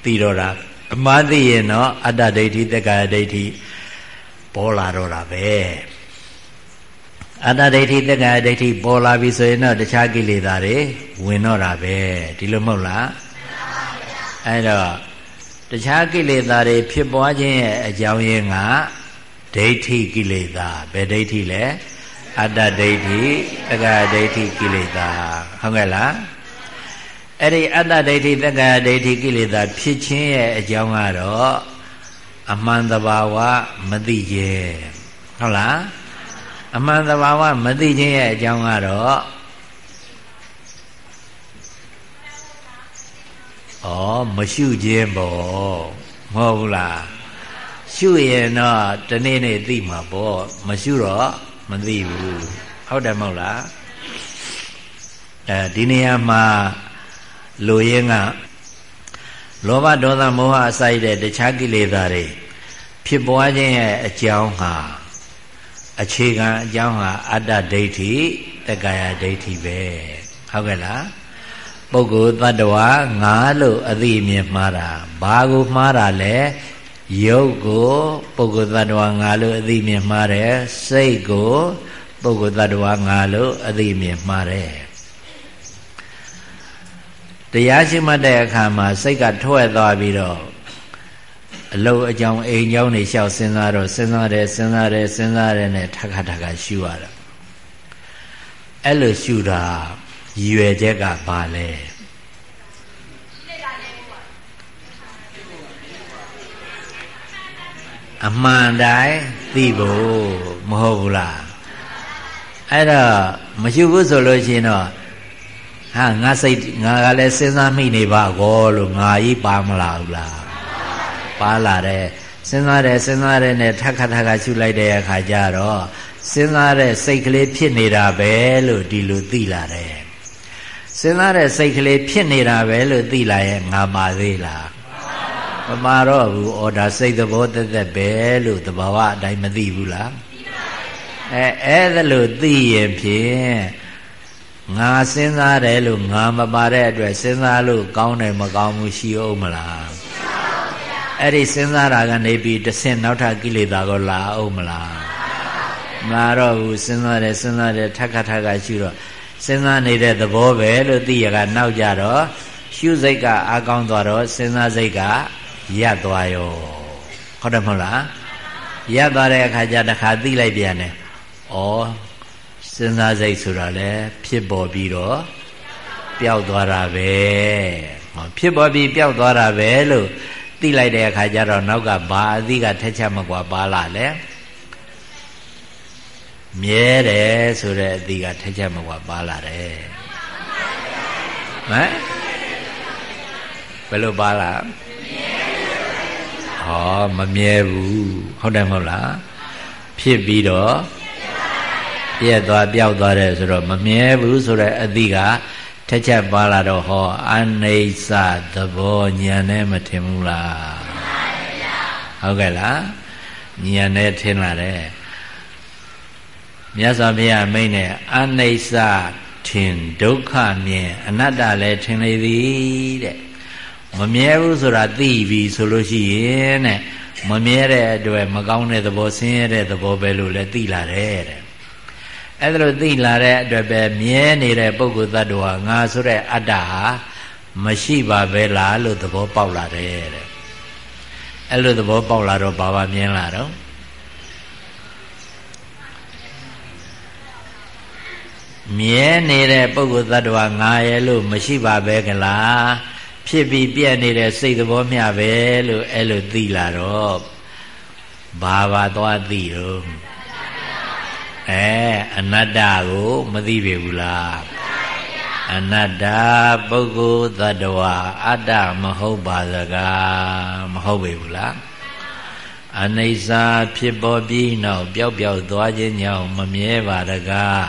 A: သိတော့တာအမှားသိရင်တော့အတ္တဒိဋ္ဌိတက္ကရာဒိဋ္ဌိပေါ်လာတော့တာပဲ အတ္တဒိဋ္ဌိတက္ကရာဒိဋ္ဌိပေါ်လာပြီဆိုရင်တော့တခြားကိလေသာတွေဝင်တော့တာပဲဒီလိုမဟုတ်လားအဲ့တော့တခြားကိလေသာတွေဖြစ်ပွားခြင်းရဲ့အကြောင်းရင်းကဒိဋ္ဌိကိလေသာဘယ်ဒိဋ္ဌိလဲအတ္တဒိဋ္ဌိတက္ကရာဒိဋ္ဌိကိလေသာဟုတ်ကဲ့လားအဲ့ဒီအတ္တဒိဋ္ဌိတက္ကရာဒိဋ္ဌိကိလေသာဖြစ်ခြင်းရဲ့အကြောင်းကတော့အမှန်တဘာဝမသိခြင်းဟုတ်လား အမှန်တဘာဝမသိခြင်းရဲ့အကြောင်းကတော့ဩမရှုခြင်းပေါ့မဟုတ်ဘူးလားရှုရင်တော့တနေ့နေ့သိမှာပေါ့မရှုတော့မသိဘူးဟုတ်တယ်မဟုတ်လားအဲဒီနေရာမှာလူရင်းကလောဘဒေါသမောဟအစိုက်တဲ့တခြားကိလေသာတွေဖြစ်ပွားခြင်းရဲ့အကြောင်းဟာ အခြေခံအကြောင်းဟာအတ္တဒိဋ္ဌိတက္ကာယဒိဋ္ဌိပဲဟုတ်ကဲ့လားပုဂ္ဂိုလ်တ attva ငါလို့အသိအမြင်မှားတာဘာကိုမှားတာလဲရုပ်ကိုပုဂ္ဂိုလ်တ attva ငါလို့အသိမြင်မှားတယ်စိတ်ကိုပုဂ္ဂိုလ်တ attva ငါလို့အသိမြင်မှားတယ်တရားရှိမှတ်တဲ့အခါမှာစိတ်ကထွက်သွားပြီးတော့ အလုတ်အကြောင်းအိမ်ကြောင်းတွေလျှောက်စဉ်းစားတော့စဉ်းစားတယ်စဉ်းစားတယ်စဉ်းစားတယ်နဲ့ထခါထခါရှူရတာအဲ့လိုရှူတာရည်ရွယ်ချက်ကဘာလဲအမှန်တိုင်းသိဖို့မဟုတ်ဘူးလားအဲ့တော့မရှုဘူးဆိုလို့ရှိရင်တော့ဟာငါစိတ်ငါကလည်းစဉ်းစားမိနေပါကောလို့ငါကြီးပါမလားဘူးလား ပါလာတဲ့စဉ်းစားတယ်စဉ်းစားတယ်နဲ့ထက်ခါထက်ခါရှုလိုက်တဲ့အခါကျတော့စဉ်းစားတဲ့စိတ်ကလေးဖြစ်နေတာပဲလို့ဒီလိုသိလာတယ်စဉ်းစားတဲ့စိတ်ကလေးဖြစ်နေတာပဲလို့သိလာရင်ငါပါသေးလားမပါတော့ဘူးအော်ဒါစိတ်သဘောတက်တက်ပဲလို့သဘာဝအတိုင်းမသိဘူးလားအဲအဲ့ဒါလို့သိရင်ဖြင့်ငါစဉ်းစားတယ်လို့ငါမပါတဲ့အတွက်စဉ်းစားလို့ကောင်းတယ်မကောင်းဘူးရှိအောင်မလား အဲ့ဒီစဉ်းစားတာကနေပြီးတဆင့်နောက်ထပ်ကိလေသာကိုလာအောင်မလားမလာတော့ဘူးစဉ်းစားတယ်စဉ်းစားတယ်ထက်ခါထက်ခါရှိတော့စဉ်းစားနေတဲ့သဘောပဲလို့သိရကနောက်ကြတော့ရှုစိတ်ကအာကောင်းသွားတော့စဉ်းစားစိတ်ကရပ်သွားရောဟုတ်တယ်မဟုတ်လားရပ်သွားတဲ့အခါကျတခါသိလိုက်ပြန်တယ်ဩစဉ်းစားစိတ်ဆိုတာလဲဖြစ်ပေါ်ပြီးတော့ပျောက်သွားတာပဲဟောဖြစ်ပေါ်ပြီးပျောက်သွားတာပဲလို့ သိလိုက်တဲ့အခါကျတော့နောက်ကဘာအသိကထက်ချက်မကွာပါလာလဲမြဲတယ်ဆိုတဲ့အသိကထက်ချက်မကွာပါလာတယ်ဟမ်ဘယ်လိုပါလာဟောမမြဲဘူးဟုတ်တယ်မဟုတ်လားဖြစ်ပြီးတော့ပြက်သွားပျောက်သွားတယ်ဆိုတော့မမြဲဘူးဆိုတဲ့အသည့်က ထက်ချက်ပါလာတော့ဟောအနိစ္စသဘောဉာဏ်နဲ့မထင်ဘူးလားဟုတ်ကဲ့လားဉာဏ်နဲ့ထင်လာတယ်မြတ်စွာဘုရားမိန့်နဲ့အနိစ္စထင်ဒုက္ခမြင်အနတ္တလည်းထင်လေသည်တဲ့မမြဲဘူးဆိုတာသိပြီဆိုလို့ရှိရင်တဲ့မမြဲတဲ့အတွက်မကောင်းတဲ့သဘောဆင်းရဲတဲ့သဘောပဲလို့လည်းသိလာတယ်တဲ့ အဲ့ဒါလို့သိလာတဲ့အတွက်ပဲမြဲနေတဲ့ပုဂ္ဂိုလ်သတ္တဝါငါဆိုတဲ့အတ္တဟာမရှိပါပဲလားလို့သဘောပေါက်လာတယ်တဲ့အဲ့လိုသဘောပေါက်လာတော့ဘာပါမြင်လာတော့မြဲနေတဲ့ပုဂ္ဂိုလ်သတ္တဝါငါရဲ့လို့မရှိပါပဲကလားဖြစ်ပြီးပြက်နေတဲ့စိတ်သဘောမျှပဲလို့အဲ့လိုသိလာတော့ဘာပါသွားသိတော့ အဲအနတ္တကို မသိပြီဘူးလားအနတ္တပုဂ္ဂိုလ်သတ္တဝါအတ္တမဟုတ်ပါစကားမဟုတ်ပြီဘူးလားအနိစ္စဖြစ်ပေါ်ပြီးနောက်ပျောက်ပျောက်သွားခြင်းကြောင့်မမြဲပါတကား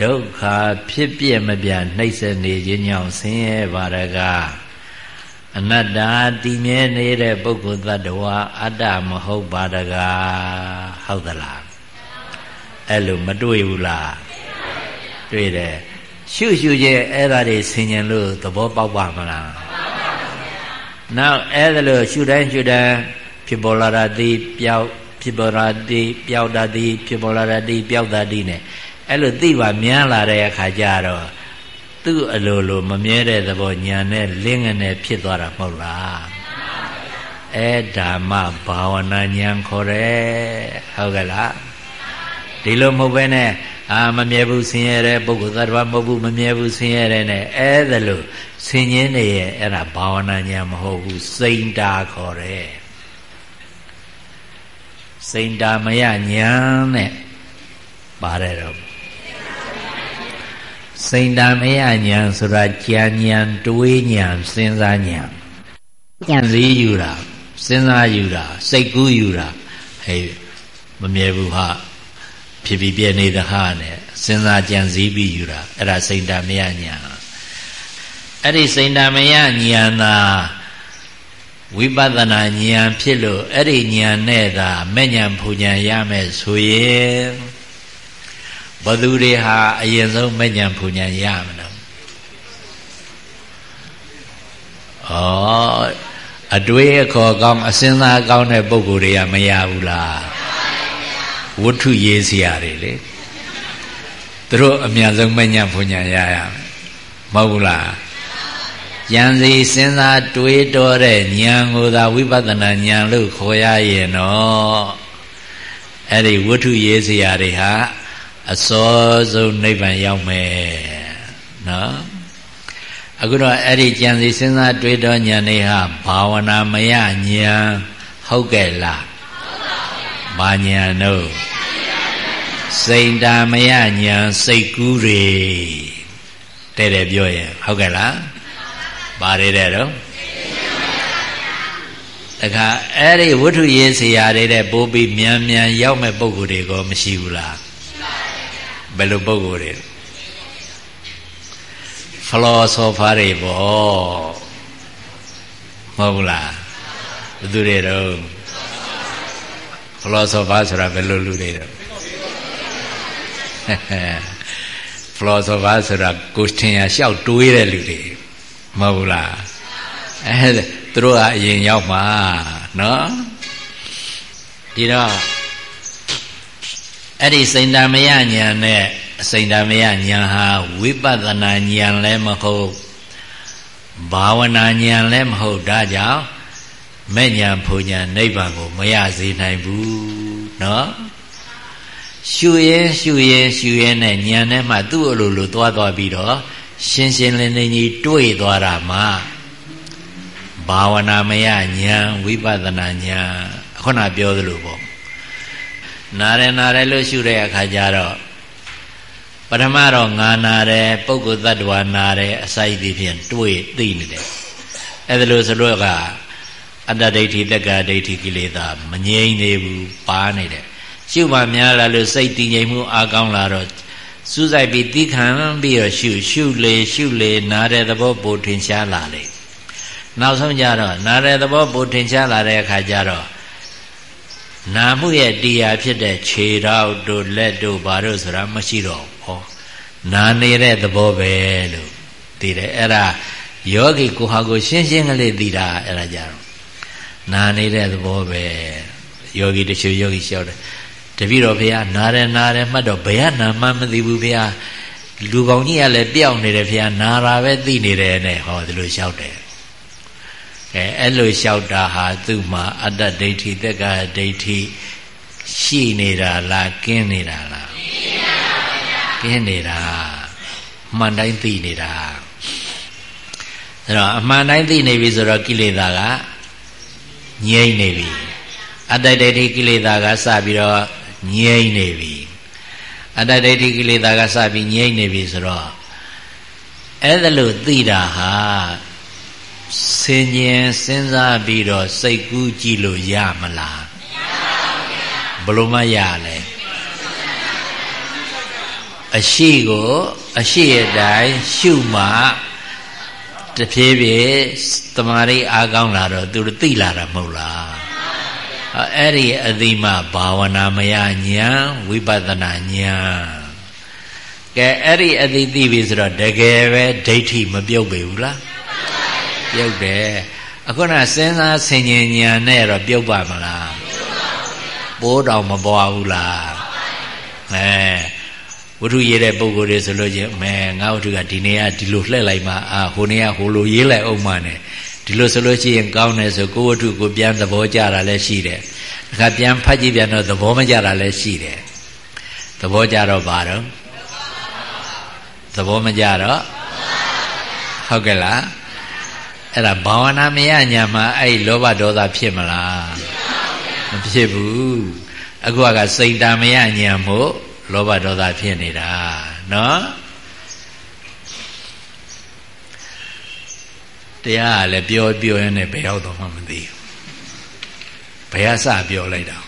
A: ဒုက္ခဖြစ်ပြမပြနှိမ့်ဆက်နေခြင်းကြောင့်ဆင်းရဲပါတကားအနတ္တတည်မြဲနေတဲ့ပုဂ္ဂိုလ်တ attva အတ္တမဟုတ်ပါတကားဟုတ်သလား အဲ့လိုမတွေ့ဘူးလားတွေ့တယ်ရှုရှုချင်းအဲ့ဒါတွေဆင်ញင်လို့သဘောပေါက်ပါမလားနောက်အဲ့ဒါလို့ရှုတိုင်းရှုတိုင်းဖြစ်ပေါ်လာတာဒီပျောက်ဖြစ်ပေါ်လာဒီပျောက်တာဒီဖြစ်ပေါ်လာတာဒီပျောက်တာဒီနဲ့အဲ့လိုသိပါများလာတဲ့အခါကျတော့သူ့အလိုလိုမမြဲတဲ့သဘောညာနဲ့လင်းငနဲ့ဖြစ်သွားတာမဟုတ်လားအဲဒါမှဘာဝနာဉာဏ်ခေါ်တယ်ဟုတ်ကဲ့လား ဒီလိုမဟုတ်ဘဲနဲ့အာမမြဲဘူးဆင်းရဲတဲ့ပုဂ္ဂိုလ်သတ္တဝါမဟုတ်ဘူးမမြဲဘူးဆင်းရဲတဲ့နဲ့အဲဒါလို့ဆင်ញင်းနေရဲ့အဲ့ဒါဘာဝနာဉာဏ်မဟုတ်ဘူးစိန်တာခေါ်တယ်စိန်တာမယဉာဏ်နဲ့ပါတယ်တော့စိန်တာမယဉာဏ်ဆိုတာကြံဉာဏ်တွေးဉာဏ်စဉ်းစားဉာဏ်ဉာဏ်စည်းယူတာစဉ်းစားယူတာစိတ်ကူးယူတာဟဲ့မမြဲဘူးဟာ ဖြစ်ပြီးပြည့်နေတဲ့ဟာနဲ့စဉ်းစားကြံစည်းပြီးယူတာအဲ့ဒါစိန်တာမယဉာဏ်အဲ့ဒီစိန်တာမယဉာဏ်သာဝိပဿနာဉာဏ်ဖြစ်လို့အဲ့ဒီဉာဏ်နဲ့သာမဲ့ဉာဏ်ဖူဉာဏ်ရမယ်ဆိုရင်ဘသူတွေဟာအရင်ဆုံးမဲ့ဉာဏ်ဖူဉာဏ်ရမလို့ဩအတွေးအခေါ်ကောင်းအစင်းသားကောင်းတဲ့ပုံကိုယ်တွေကမရဘူးလား ဝတ္ထုရေးစရာတွေလေသူတို့အမြန်ဆုံးမဲ့ဉာဏ်ဖူဉာဏ်ရရမဟုတ်ဘူးလားဉာဏ်စီစဉ်းစားတွေးတောတဲ့ဉာဏ်ကိုသာဝိပဿနာဉာဏ်လို့ခေါ်ရရင်တော့အဲ့ဒီဝတ္ထုရေးစရာတွေဟာအစောဆုံးနိဗ္ဗာန်ရောက်မယ်နော်အခုတော့အဲ့ဒီဉာဏ်စီစဉ်းစားတွေးတောဉာဏ်တွေဟာဘာဝနာမယဉာဏ်ဟုတ်ကဲ့လား ဘာဉာဏ်တို့စိန်တာမယဉာဏ်စိတ်ကူးတွေတဲ့တဲ့ပြောရင်ဟုတ်ကဲ့လားပါရတဲ့တော့တခါအဲ့ဒီဝတ္ထုရေးစရာတွေတဲ့ပိုးပြီးမြန်မြန်ရောက်မဲ့ပုံကိုယ်တွေကမရှိဘူးလားဘယ်လိုပုံကိုယ်တွေဖလောဆောဖာတွေပေါ့မဟုတ်လားဘယ်သူတွေတော့ ဖလောဆောဖာဆိုတာဘယ်လိုလူတွေတော့ဖလောဆောဖာဆိုတာကိုထင်ရလျှောက်တွေးတဲ့လူတွေမဟုတ်လားအဲသူတို့ကအရင်ရောက်မှာနော်ဒီတော့အဲ့ဒီစိန်တမယညာနဲ့စိန်တမယညာဟာဝိပဿနာညာလည်းမဟုတ်ဘာဝနာညာလည်းမဟုတ်ဒါကြောင့် မဲ့ညာဖူညာနိဗ္ဗာန်ကိုမရစေနိုင်ဘူးနော်ရှုရင်ရှုရင်ရှုရင်နဲ့ညာနဲ့မှသူ့အလိုလိုသွားသွားပြီးတော့ရှင်းရှင်းလင်းလင်းကြီးတွေ့သွားတာမှဘာဝနာမယညာဝိပဿနာညာခုနပြောသလိုပေါ့နာရနာရလို့ရှုတဲ့အခါကျတော့ပထမတော့ငါနာတယ်ပုဂ္ဂိုလ်တ attva နာတယ်အစိုက်ဒီဖြင့်တွေ့သိနေတယ်အဲ့ဒါလို့ဆိုလို့က အတ္တဒိဋ္ဌိတက္ကဒိဋ္ဌိကိလေသာမငြိမ့်နေဘူးပါနေတယ်ရှုမှများလာလို့စိတ်တည်ငြိမ်မှုအာကောင်းလာတော့စူးစိုက်ပြီးတိခံပြီးတော့ရှုရှုလေရှုလေနားတဲ့သဘောပိုထင်ရှားလာလေနောက်ဆုံးကြတော့နားတဲ့သဘောပိုထင်ရှားလာတဲ့အခါကျတော့နာမှုရဲ့တရားဖြစ်တဲ့ခြေထောက်တို့လက်တို့ဘာတို့ဆိုတာမရှိတော့ဟောနာနေတဲ့သဘောပဲလို့သိတယ်အဲ့ဒါယောဂီကိုဟာကိုရှင်းရှင်းကလေးသိတာအဲ့ဒါကြတော့ နာနေတဲ့သဘောပဲယောဂီတချို့ယောဂီလျှောက်တယ်တပည့်တော်ဘုရားနာတယ်နာတယ်မှတ်တော့ဘယ်ကနာမှမသိဘူးဘုရားလူကောင်းကြီးကလည်းပျောက်နေတယ်ဘုရားနာတာပဲသိနေတယ်နဲ့ဟောဒီလိုလျှောက်တယ်အဲအဲ့လိုလျှောက်တာဟာသူ့မှာအတ္တဒိဋ္ဌိတက္ကဒိဋ္ဌိရှိနေတာလားကင်းနေတာလားကင်းနေတာမှန်တိုင်းသိနေတာအဲ့တော့အမှန်တိုင်းသိနေပြီဆိုတော့ကိလေသာက ငြိမ့်နေပြီအတ္တဒိဋ္ဌိကိလေသာကစပြီးတော့ငြိမ့်နေပြီအတ္တဒိဋ္ဌိကိလေသာကစပြီးငြိမ့်နေပြီဆိုတော့အဲ့ဒါလို့သိတာဟာဆင်ញင်စဉ်းစားပြီးတော့စိတ်ကူးကြည့်လို့ရမလားမရဘလို့မှရလဲအရှိကို အရှိအတိုင်းရှုမှ တဖြည်းဖြည်းတမာရီအားကောင်းလာတော့သူတို့သိလာတာမဟုတ်လားအဲ့ဒီအတိမဘာဝနာမယညာဝိပဿနာညာကဲအဲ့ဒီအတိသိပြီဆိုတော့တကယ်ပဲဒိဋ္ဌိမပြုတ်ပေဘူးလားပြုတ်တယ်အခုနစဉ်းစားဆင်ញင်ညာနဲ့တော့ပြုတ်ပါမလားပိုးတော်မပွားဘူးလားအဲ ဝတ္ထုရေးတဲ့ပုံကိုယ်တွေဆိုလို့ချင်းမဲငါဝတ္ထုကဒီနေ့ကဒီလိုလှည့်လိုက်မှအာဟိုနေ့ကဟိုလိုရေးလိုက်အောင်မှနဲ့ဒီလိုဆိုလို့ရှိရင်ကောင်းတယ်ဆိုကိုဝတ္ထုကိုပြန်သဘောကျတာလည်းရှိတယ်အခါပြန်ဖတ်ကြည့်ပြန်တော့သဘောမကျတာလည်းရှိတယ်သဘောကျတော့ဘာတော့သဘောမကျတော့ဟုတ်ကဲ့လားအဲ့ဒါဘာဝနာမရညာမှာအဲ့လောဘဒေါသဖြစ်မလားမဖြစ်ဘူးအခုကစိတ်တာမရညာမို့ လောဘဒေါသဖြစ်နေတာနော်တရားကလည်းပြောပြောရင်းနဲ့ဘယ်ရောက်တော့မှမသိဘူးဘယ်ကစပြောလိုက်တာ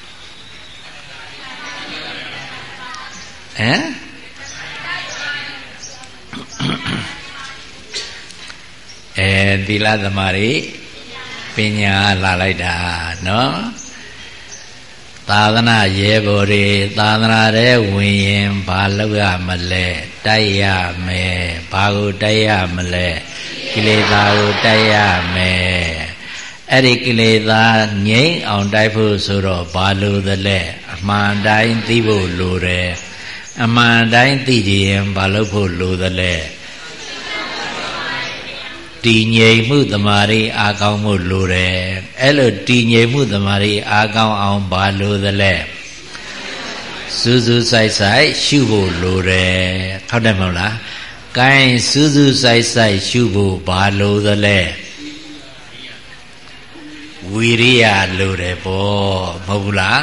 A: ဟမ်အဲသီလသမားတွေပညာလာလိုက်တာနော် သာသနာရဲဘော်တွေသာသနာတဲ့ဝင်ရင်ဘာလုပ်ရမလဲတိုက်ရမယ်ဘာကိုတိုက်ရမလဲကိလေသာကိုတိုက်ရမယ်အဲ့ဒီကိလေသာငြိမ်းအောင်တိုက်ဖို့ဆိုတော့ဘာလို့သလဲအမှန်တိုင်းသိဖို့လိုတယ်အမှန်တိုင်းသိကြရင်ဘာလုပ်ဖို့လိုသလဲ တည်ငြိမ်မှုတမာရီအားကောင်းမှုလိုတယ်အဲ့လိုတည်ငြိမ်မှုတမာရီအားကောင်းအောင်ဘာလိုသလဲစူးစူးဆိုင်ဆိုင်ရှုဖို့လိုတယ်ဟုတ်တယ်မဟုတ်လားကိုင်းစူးစူးဆိုင်ဆိုင်ရှုဖို့ဘာလိုသလဲဝီရိယလိုတယ်ပေါ့မဟုတ်ဘူးလား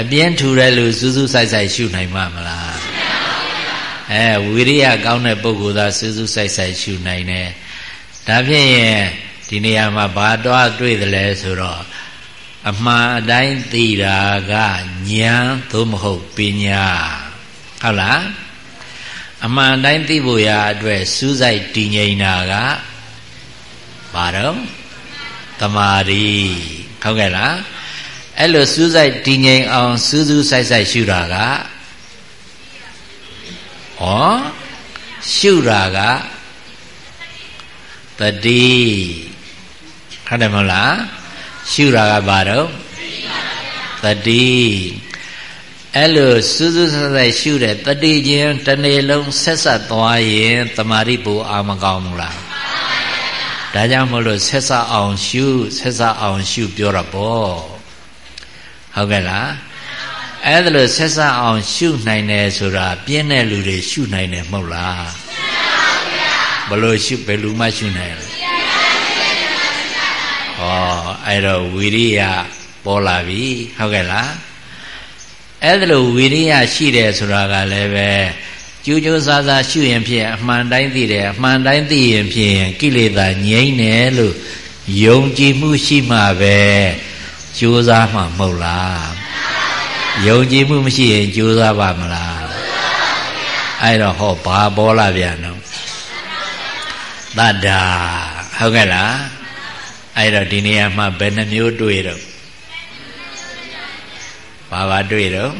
A: အပြင်းထူတဲ့လူစူးစူးဆိုင်ဆိုင်ရှုနိုင်မှာမလားအဲဝီရိယကောင်းတဲ့ပုဂ္ဂိုလ်သာစူးစူးဆိုင်ဆိုင်ရှုနိုင်တယ် ဒါဖြင့်ရင်ဒီနေရာမှာဘာတော့တွေ့တယ်လဲဆိုတော့အမှန်အတိုင်းသိတာကဉာဏ်သို့မဟုတ်ပညာဟုတ်လားအမှန်တိုင်းသိဖို့ရာအတွက်စူးစိုက်တည်ငြိမ်တာကဘာတော့တမာရီဟုတ်ကဲ့လားအဲ့လိုစူးစိုက်တည်ငြိမ်အောင်စူးစူးဆိုင်ဆိုင်ရှုတာကဩရှုတာက တတိဟုတ်တယ်မဟုတ်လားရှုတာကဘာတော့တတိအဲ့လိုစူးစူးဆက်ဆက်ရှုတဲ့တတိချင်းတစ်နေ့လုံးဆက်ဆက်သွားရင်တမာတိပူအာမကောင်းဘူးလားဒါကြောင့်မလို့ဆက်ဆက်အောင်ရှုဆက်ဆက်အောင်ရှုပြောတာပေါ့ဟုတ်ကဲ့လားအဲ့ဒါလို့ဆက်ဆက်အောင်ရှုနိုင်တယ်ဆိုတာပြင်းတဲ့လူတွေရှုနိုင်တယ်မဟုတ်လား ဘလို့ရှုဘယ်လူမှရှုနိုင်လဲဩအဲ့တော့ဝီရိယပေါ်လာပြီဟုတ်ကဲ့လားအဲ့ဒါလို့ဝီရိယရှိတယ်ဆိုတာကလည်းပဲကျူးကျူးဆာဆာရှုရင်ဖြင့်အမှန်တိုင်းသိတယ်အမှန်တိုင်းသိရင်ဖြင့်ကိလေသာငြိမ့်တယ်လို့ယုံကြည်မှုရှိမှပဲကြိုးစားမှမဟုတ်လားယုံကြည်မှုမရှိရင်ကြိုးစားပါမလားအဲ့တော့ဟောဘာပေါ်လာပြန်တော့ တတ္တာဟုတ်ကဲ့လားအဲ့တော့ဒီနေရာမှာဘယ်နှမျိုးတွေ့တော့ဘာဘာတွေ့တော့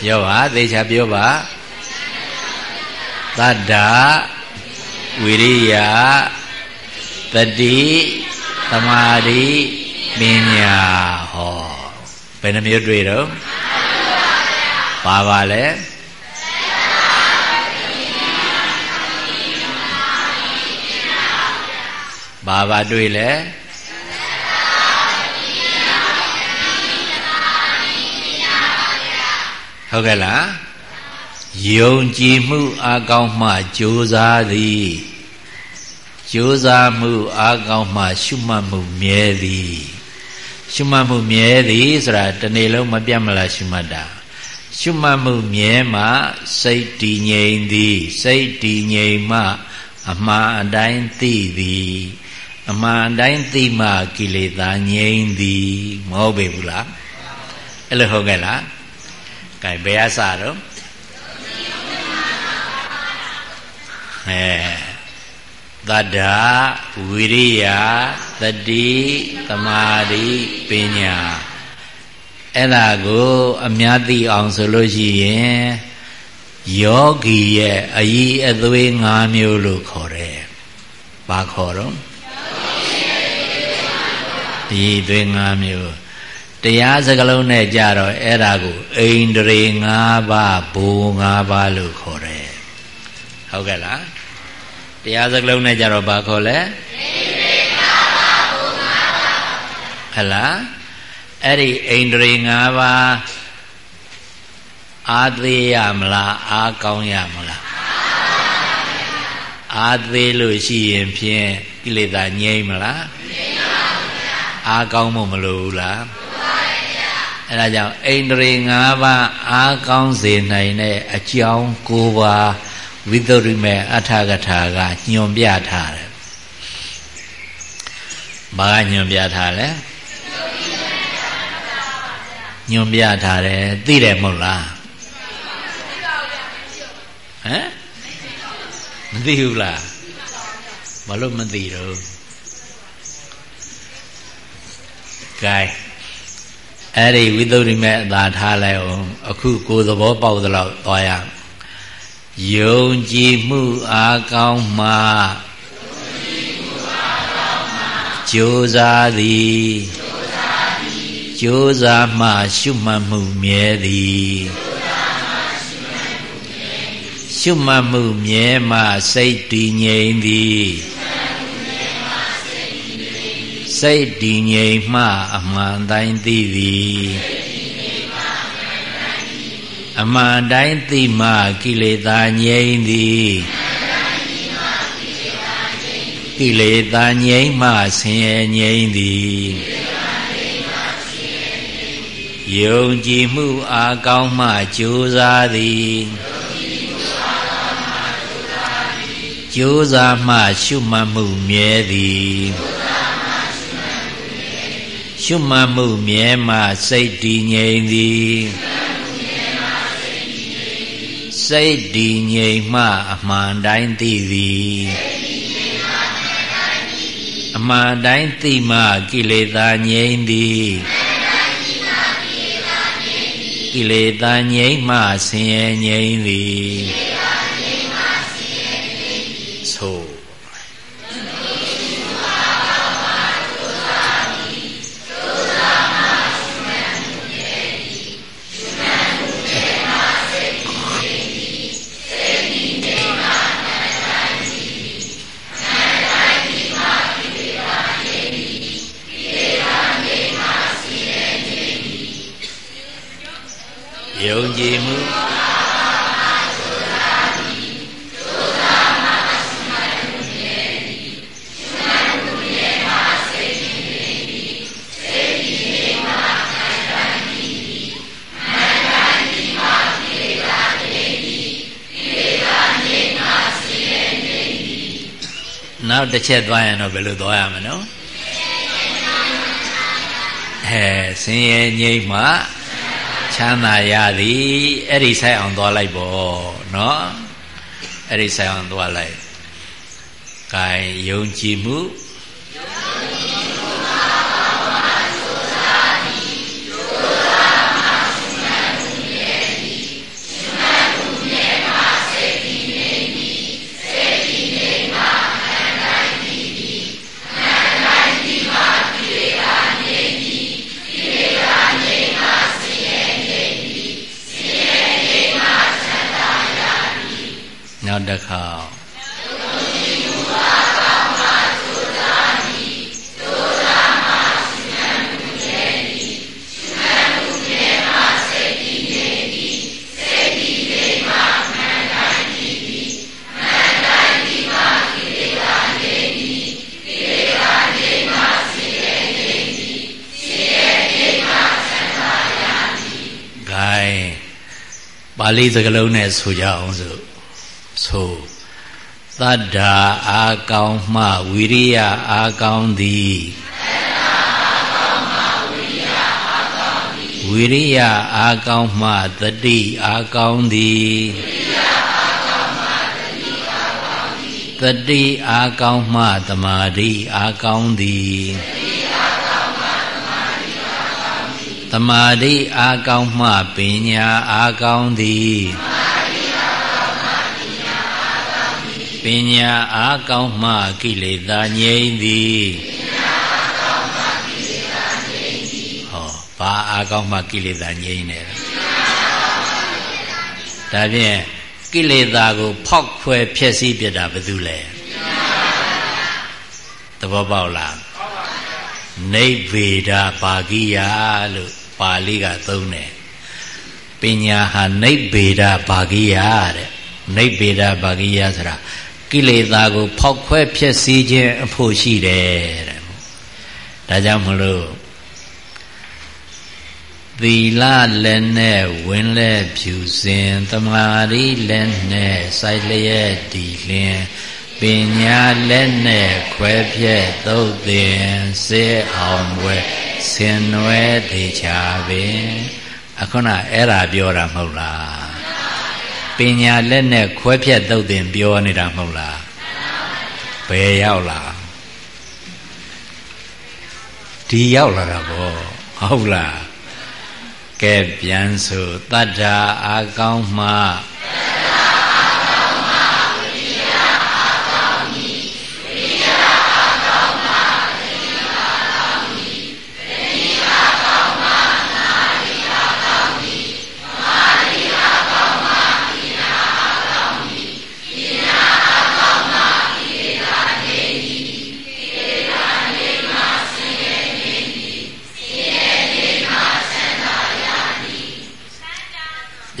A: ပြောပါသေချာပြောပါတတ္တာဝိရိယတတိသမာဓိပညာဟောဘယ်နှမျိုးတွေ့တော့ပါပါလဲ ဘာဘာတွေ့လဲဟုတ်ကဲ့လားယုံကြည်မှုအကောင်းမှကြိုးစားသည်ကြိုးစားမှုအကောင်းမှရှုမှတ်မှုမြဲသည်ရှုမှတ်မှုမြဲသည်ဆိုတာတနေ့လုံးမပြတ်မလားရှုမှတ်တာရှုမှတ်မှုမြဲမှစိတ်တည်ငြိမ်သည်စိတ်တည်ငြိမ်မှအမှားအတိုင်းသိသည် အမှန်တိုင်းသိမှကိလေသာငြိမ်းသည်မဟုတ်ပေဘူးလားအဲ့လိုဟုတ်ကဲ့လားကဲဘယ်အစတော့အဲတတ္တာဝိရိယတတိသမာဓိပညာအဲ့ဒါကိုအများသိအောင်ဆိုလို့ရှိရင်ယောဂီရဲ့အည်အသွေး၅မျိုးလို့ခေါ်တယ်။ဘာခေါ်တော့ အည်အသွေး၅မျိုးတရားစကလုံးနဲ့ကြတော့အဲ့ဒါကိုအိန္ဒြေ၅ပါးဘူ၅ပါးလို့ခေါ်တယ်။ဟုတ်ကဲ့လား။တရားစကလုံးနဲ့ကြတော့ဘာခေါ်လဲအိန္ဒြေ၅ပါးဘူ၅ပါးဟလားအဲ့ဒီအိန္ဒြေ၅ပါးအာသေးရမလားအာကောင်းရမလားအာသေးလို့ရှိရင်ဖြင့်ကိလေသာငြိမ်းမလားငြိမ်းပါဘူးဗျာ အာကောင်းမို့မလို့ဘူးလားမှန်ပါဗျာအဲ့ဒါကြောင့်အိန္ဒြေ၅ပါးအာကောင်းစေနိုင်တဲ့အကြောင်း၉ပါးဝိသုရိမေအထာကထာကညွန်ပြထားတယ်ဘာကညွန်ပြထားလဲညွန်ပြထားတယ်သိတယ်မဟုတ်လားဟမ်မသိဘူးလားဘာလို့မသိတော့ ကဲအဲ့ဒီဝိသုဒ္ဓိမဲ့အသာထားလိုက်အောင်အခုကိုယ်သဘောပေါက်သလောက်သွားရယုံကြည်မှုအားကောင်းမှကြိုးစားသည်ကြိုးစားမှရှုမှတ်မှုမြဲသည်ရှုမှတ်မှုမြဲမှစိတ်တည်ငြိမ်သည် စိတ်တည်ငြိမ်မှအမှန်တိုင်းသိသည်အမှန်တိုင်းသိမှကိလေသာငြိမ်သည်ကိလေသာငြိမ်မှဆင်းရဲငြိမ်သည်ယုံကြည်မှုအားကောင်းမှကြိုးစားသည်ကြိုးစားမှရှုမှတ်မှုမြဲသည် ရှုမှတ်မှုမြဲမှစိတ်တည်ငြိမ်သည်စိတ်တည်ငြိမ်မှအမှန်တိုင်းသိသည်အမှန်တိုင်းသိမှကိလေသာငြိမ်သည်ကိလေသာငြိမ်မှဆင်းရဲငြိမ်သည် တစ်ချက်သွားရင်တော့ဘယ်လိုသွားရမလဲနော်အဲဆင်းရဲငြိမ်းမှချမ်းသာရသည်အဲ့ဒီဆိုင်အောင်သွားလိုက်ပေါ့နော်အဲ့ဒီဆိုင်အောင်သွားလိုက် gain ယုံကြည်မှု တစ်ခါပါဠိစကားလုံးနဲ့ဆိုကြအောင်စို့ ဆိုသတ္တာအာကောင်းမှဝိရိယအာကောင်းသည်ဝိရိယအာကောင်းမှတတိအာကောင်းသည်တတိအာကောင်းမှတမာတိအာကောင်းသည်တမာတိအာကောင်းမှပညာအာကောင်းသည် ပညာအားကောင်းမှကိလေသာငြိမ့်သည်ဟောဘာအားကောင်းမှကိလေသာငြိမ့်တယ်ဒါဖြင့်ကိလေသာကို ဖောက်ခွဲဖျက်ဆီးပြတာဘယ်သူလဲသဘောပေါက်လားနိဗ္ဗေဒပါကိယလို့ပါဠိကသုံးတယ်ပညာဟာနိဗ္ဗေဒပါကိယတဲ့နိဗ္ဗေဒပါကိယဆိုတာ ကိလေသာကိုဖောက်ခွဲဖျက်ဆီးခြင်းအဖို့ရှိတယ်တဲ့ဒါကြောင့်မလို့သီလလည်းနဲ့ဝင်လဲဖြူစင်တမာရီလည်းနဲ့စိုက်လျက်ဒီလင်းပညာလည်းနဲ့ခွဲပြဲသုတ်သင်စေအောင်ဝဲဆင်နွယ်သေးချပင်အခုနအဲ့ဒါပြောတာမဟုတ်လား ပညာလက်နဲ့ခွဲဖြက်သုတ်တင်ပြောနေတာမဟုတ်လားဘယ်ရောက်လာဒီရောက်လာတာဗောဟုတ်လားကဲပြန်ဆိုတတ္တာအာကောင်းမှ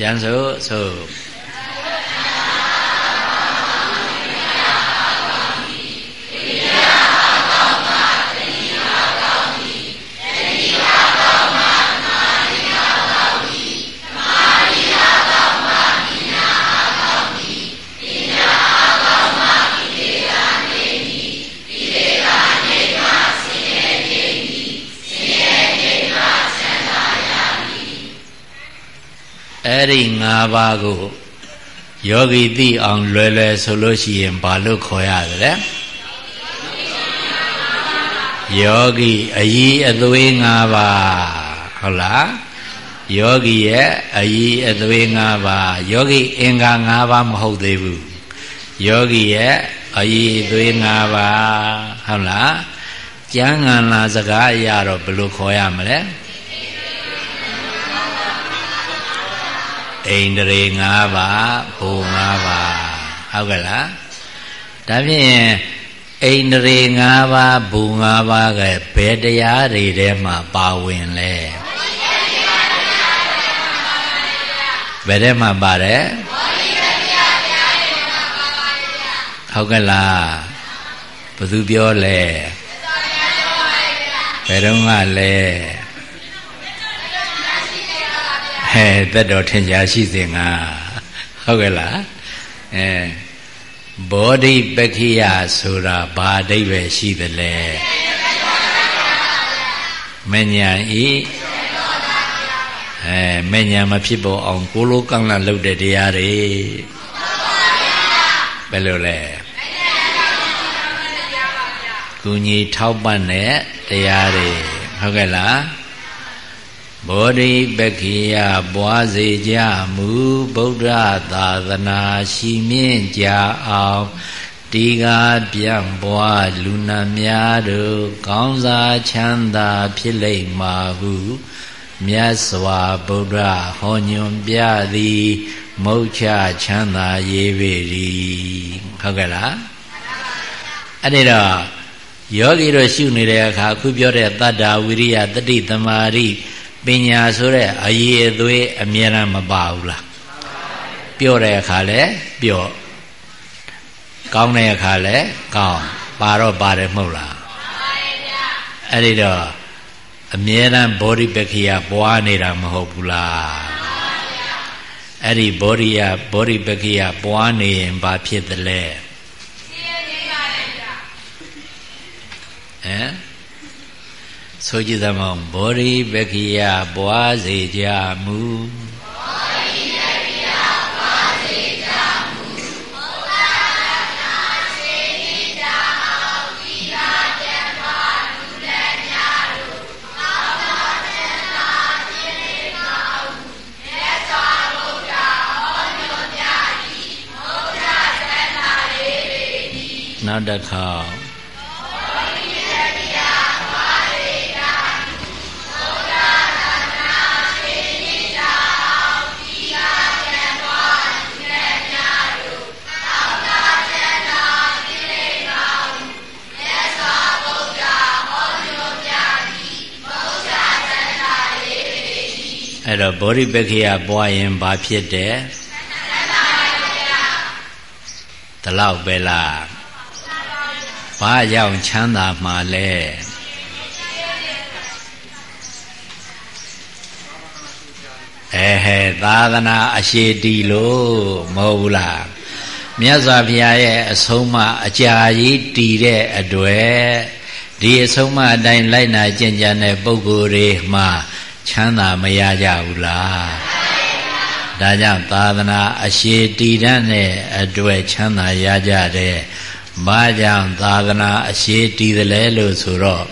A: ပြန်ဆိုဆို ၅ပါးကိုယောဂီသိအောင်လွယ်လွယ်ဆိုလို့ရှိရင်ဘာလို့ခေါ်ရတယ်လဲယောဂီအကြီးအသွေး၅ပါးဟုတ်လားယောဂီရဲ့အကြီးအသွေး၅ပါးယောဂီအင်္ဂါ၅ပါးမဟုတ်သေးဘူးယောဂီရဲ့အကြီးအသွေး၅ပါးဟုတ်လားကျမ်းဂန်လာစကားအရတော့ဘယ်လိုခေါ်ရမလဲ အိန္ဒြေ၅ပါးဘူ၅ပါးဟုတ်ကဲ့လားဒါဖြင့်အိန္ဒြေ၅ပါးဘူ၅ပါးကဘယ်တရားတွေထဲမှာပါဝင်လဲဘယ်ထဲမှာပါတယ်ဟုတ်ကဲ့လားဘယ်သူပြောလဲဘယ်တော့မှလဲ ဟဲသက်တော်ထင်ရှားရှိစဉ်ကဟုတ်ကဲ့လားအဲဘောဓိပက္ခိယဆိုတာဘာအဓိပ္ပာယ်ရှိသလဲမဉ္ဇဉ်ဤအဲမဉ္ဇဉ်မဖြစ်ပေါ်အောင်ကိုလိုကောင်းလာလုပ်တဲ့တရားတွေဘယ်လိုလဲကုညီထောက်ပံ့တဲ့တရားတွေဟုတ်ကဲ့လား ဘောဓိပက္ခိယပွားစေကြမူဗုဒ္ဓသာသနာရှိမြင့်ကြအောင်ဒီကပြန့်ပွားလူနာများတို့ကောင်းစားချမ်းသာဖြစ်လိမ့်မှာဟုမြတ်စွာဘုရားဟောညွန်ပြသည်မုတ်ချချမ်းသာရေးပေ၏ဟုတ်ကဲ့လားအဲ့ဒီတော့ယောဂီတို့ရှုနေတဲ့အခါခုပြောတဲ့တတ္တာဝိရိယတတိသမာဓိ ပညာဆိုတဲ့အရေးအသွေးအမြဲတမ်းမပါဘူးလားပြော့တဲ့အခါလဲပြော့ကောင်းတဲ့အခါလဲကောင်းပါတော့ပါတယ်မဟုတ်လားအဲ့ဒီတော့အမြဲတမ်း body ပက္ခိယပွားနေတာမဟုတ်ဘူးလားအဲ့ဒီ body ရ body ပက္ခိယပွားနေရင်ဘာဖြစ်သလဲဟမ် ဆိုကြည်သမအောင်ဘောရိပခိယပွားစေကြမူနောက်တစ်ခေါ အဲ့တော့ဗောဓိပက္ခိယပွားရင်ဘာဖြစ်တယ်တလောက်ပဲလားဘာကြောင့်ချမ်းသာမှာလဲအဲဟဲသာသနာအရှိတီလို့မဟုတ်ဘူးလားမြတ်စွာဘုရားရဲ့အဆုံးအမအကြာကြီးတည်တဲ့အတွေ့ဒီအဆုံးအမအတိုင်းလိုက်နာကျင့်ကြံတဲ့ပုဂ္ဂိုလ်တွေမှာ ချမ်းသာမရကြဘူးလားဒါကြောင့်သာသနာအရှိတည်တဲ့အတွက်ချမ်းသာရကြတဲ့ဘာကြောင့်သာသနာအရှိတည်တယ်လဲလို့ဆိုတော့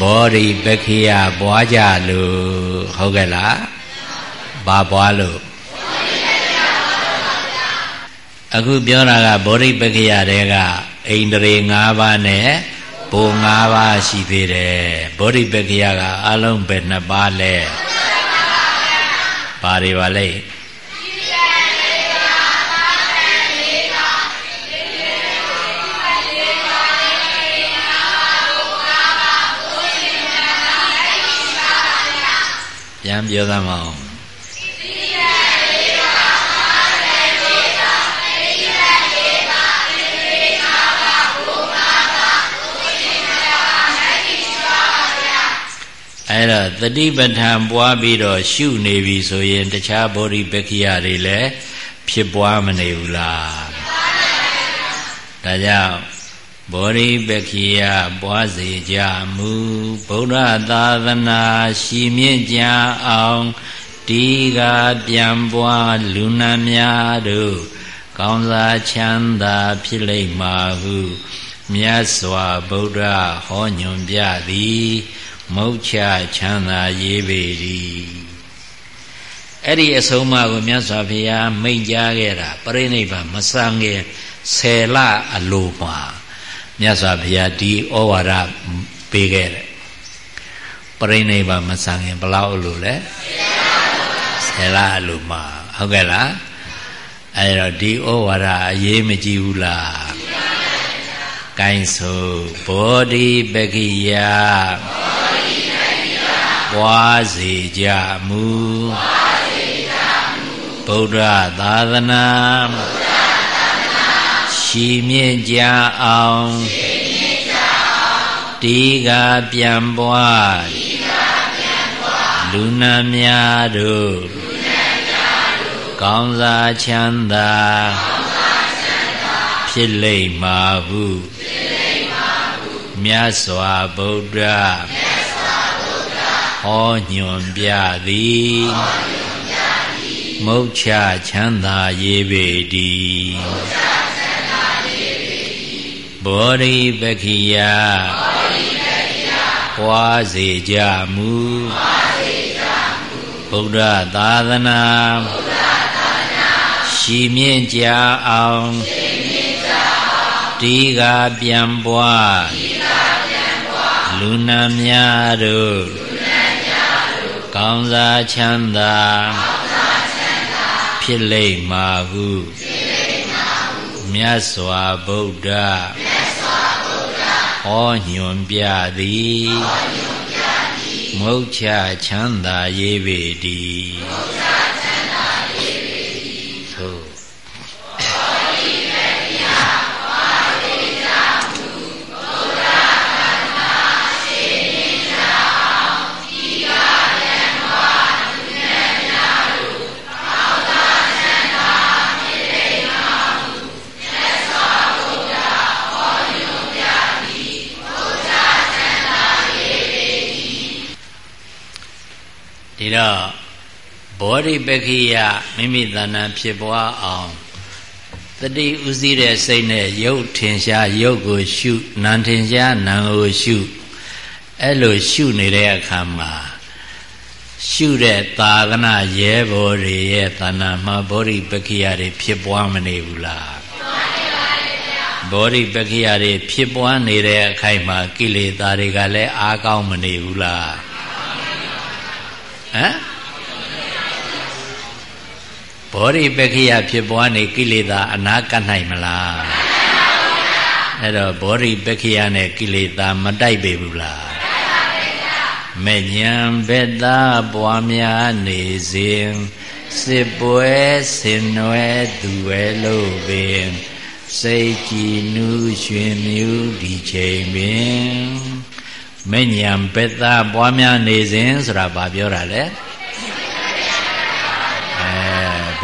A: ဘောဓိပက္ခိယပွားကြလို့ဟုတ်ကဲ့လားဘာပွားလို့အခုပြောတာကဘောဓိပက္ခိယတဲကအိန္ဒြေ၅ပါးနဲ့ ဘုံ၅ပါးရှိသေးတယ်ဗောဓိပက္ခယကအလုံးပဲနှစ်ပါးလဲပါတွေပါလဲပြန်ပြောသမ်းအောင် အဲ့တော့တတိပဋ္ဌာန်ပွားပြီးတော့ရှုနေပြီဆိုရင်တခြားဘောဓိပက္ခိယတွေလည်းဖြစ်ပွားမနေဘူးလားဒါကြောင့်ဘောဓိပက္ခိယပွားစေကြမူဗုဒ္ဓသာသနာရှိမြင့်ကြအောင်ဒီကပြန်ပွားလူနာများတို့ကောင်းစားချမ်းသာဖြစ်လိမ့်မှာဟုမြတ်စွာဘုရားဟောညွန်ပြသည် မုတ်ချချမ်းသာရေးပေသည်အဲ့ဒီအဆုံးအမကိုမြတ်စွာဘုရားမိန့်ကြားခဲ့တာပြိဋိဘမဆံငယ်ဆယ်လအလိုမှာမြတ်စွာဘုရားဒီဩဝါဒပေးခဲ့တယ်ပြိဋိဘမဆံငယ်ဘလောက်အလိုလဲဆယ်လအလိုမှာဟုတ်ကဲ့လားအဲ့တော့ဒီဩဝါဒအရေးမကြီးဘူးလားကိုင်းဆိုဘောဓိပကိယ ပွားစေကြမူဗုဒ္ဓသာသနာရှိမြင့်ကြအောင်တီကပြန်ပွားလူနာများတို့ကောင်းစားချမ်းသာဖြစ်လိမ့်မှာဟုမြတ်စွာဘုရား ဟောညွန်ပြသည်မုတ်ချချမ်းသာရေးပေတည်ဘောရိပခိယပွားစေကြမူဗုဒ္ဓသာသနာရှိမြင့်ကြအောင်ဒီကပြန်ပွားလူနာများတို့ ကောင်းစားချမ်းသာဖြစ်လိမ့်မှာဟုမြတ်စွာဘုရားဟောညွန်ပြသည်မုတ်ချချမ်းသာရေးပေတည် ဘောဓိပက္ခိယမိမိတဏ္ဍာဖြစ်ပွားအောင်တတိဥစည်းတဲ့စိတ်နဲ့ရုပ်ထင်ရှားရုပ်ကိုရှုနာမ်ထင်ရှားနာမ်ကိုရှုအဲ့လိုရှုနေတဲ့အခါမှာရှုတဲ့သာသနာရဲဘော်တွေရဲ့တဏ္ဍာမှာဘောဓိပက္ခိယတွေဖြစ်ပွားမနေဘူးလားဘောဓိပက္ခိယတွေဖြစ်ပွားနေတဲ့အခိုက်မှာကိလေသာတွေကလည်းအားကောင်းမနေဘူးလားဟမ် ဘောဓိပက္ခိယဖြစ်ပွားနေကိလေသာအနာကတ်နိုင်မလားအဲ့တော့ဘောဓိပက္ခိယနဲ့ကိလေသာမတိုက်ပေဘူးလားမဲ့ညံဘက်သားပွားများနေစဉ်စစ်ပွဲဆင်နွယ်သူဝဲလို့ပင်စိတ်ကြည်နူးရွှင်မြူးဒီချိန်ပင်မဲ့ညံဘက်သားပွားများနေစဉ်ဆိုတာဘာပြောတာလဲ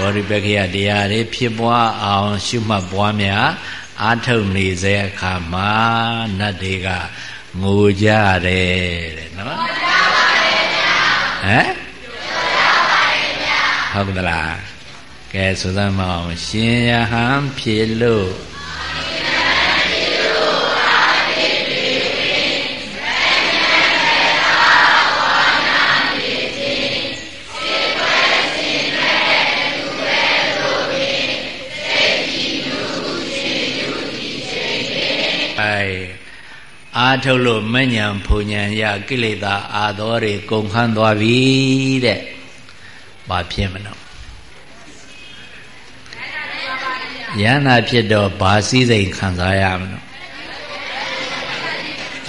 A: ဘောဓိပက္ခယတရားတွေဖြစ်ပွားအောင် ရှုမှတ်ပွားများအာထုတ်နေစေအခါမှာနတ်တွေကငိုကြတယ်တဲ့နော်ဟမ်ဟုတ်ကလားကဲဆိုသမ်းမအောင်ရှင်ယဟန်ဖြစ်လို့ အာထုတ်လို့မညံဖုန်ညံရကိလေသာအာသောတွေကုန်ခန်းသွားပြီတဲ့ဘာဖြစ်မလို့ယန္နာဖြစ်တော့ဘာစည်းစိမ်ခံစားရမလို့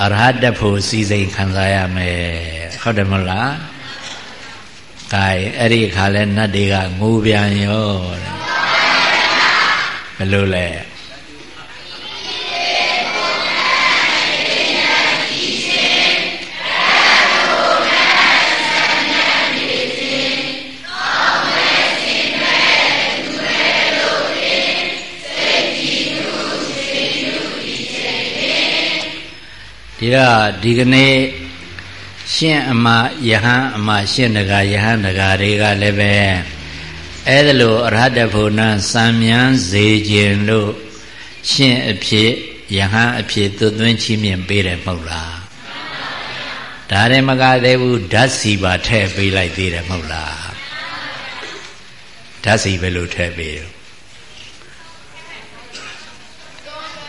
A: အရဟတဖို့စည်းစိမ်ခံစားရမယ်ဟုတ်တယ်မဟုတ်လားကဲအဲ့ဒီခါလဲနတ်တွေကငိုပြန်ရောတဲ့ဘယ်လိုလဲ ဒီတော့ဒီကနေ့ရှင်းအမယဟန်အမရှင်းတကာယဟန်တကာတွေကလည်းပဲအဲ့ဒါလိုအရဟတဘုံနာစံမြန်းစေခြင်းလို့ရှင်းအဖြစ်ယဟန်အဖြစ်သွသွင်းချီးမြှင့်ပေးတယ်မဟုတ်လားဒါရင်မကသေးဘူးဓာတ်စီပါထည့်ပေးလိုက်သေးတယ်မဟုတ်လားဓာတ်စီဘယ်လိုထည့်ပေးတော့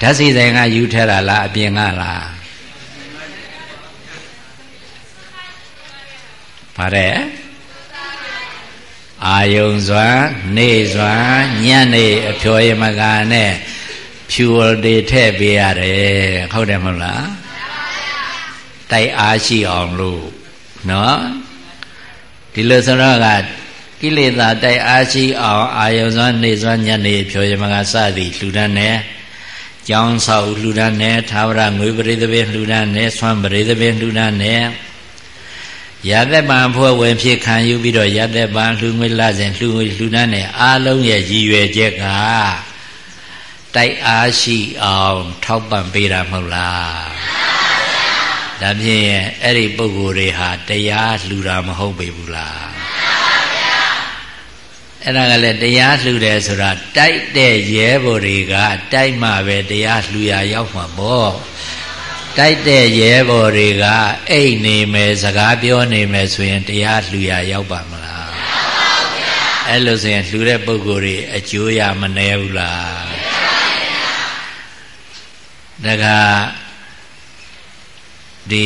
A: ဓာတ်စီဆိုင်ကယူထဲတာလားအပြင်ကလား ဗါတဲ့အာယုံစွာနေစွာညနေအဖြောရမကနဲ့ဖြူတွေထည့်ပေးရတယ်ဟုတ်တယ်မဟုတ်လားတိုက်အားရှိအောင်လို့နော်ဒီလိုဆိုတော့ကကိလေသာတိုက်အားရှိအောင်အာယုံစွာနေစွာညနေဖြောရမကစသည်လှူဒန်းနေကျောင်းဆောက်လှူဒန်းနေသာဝရငွေပရိသဘေလှူဒန်းနေဆွမ်းပရိသဘေလှူဒန်းနေ ရသက်ပံဖွဲ့ဝင်ဖြစ်ခံယူပြီးတော့ရသက်ပံလှူငွေလစဉ်လှူငွေလှူနှန်းတဲ့အားလုံးရဲ့ရည်ရွယ်ချက်ကတိုက်အားရှိအောင်ထောက်ပံ့ပေးတာမဟုတ်လားဒါဖြင့်အဲ့ဒီပုဂ္ဂိုလ်တွေဟာတရားလှူတာမဟုတ်ပေဘူးလားအဲ့ဒါကလည်းတရားလှူတယ်ဆိုတာတိုက်တဲ့ရဲဘော်တွေက တိုက်မှပဲတရားလှူရရောက်မှာပေါ့ တိုက်တဲ့ရဲဘော်တွေကအိတ်နေမယ်စကားပြောနေမယ်ဆိုရင်တရားလှူရရောက်ပါမလားမရောက်ပါဘူးဗျာအဲ့လိုဆိုရင်လှူတဲ့ပုဂ္ဂိုလ်တွေအကျိုးရမနေဘူးလားမနေပါဘူးဗျာဒါကဒီ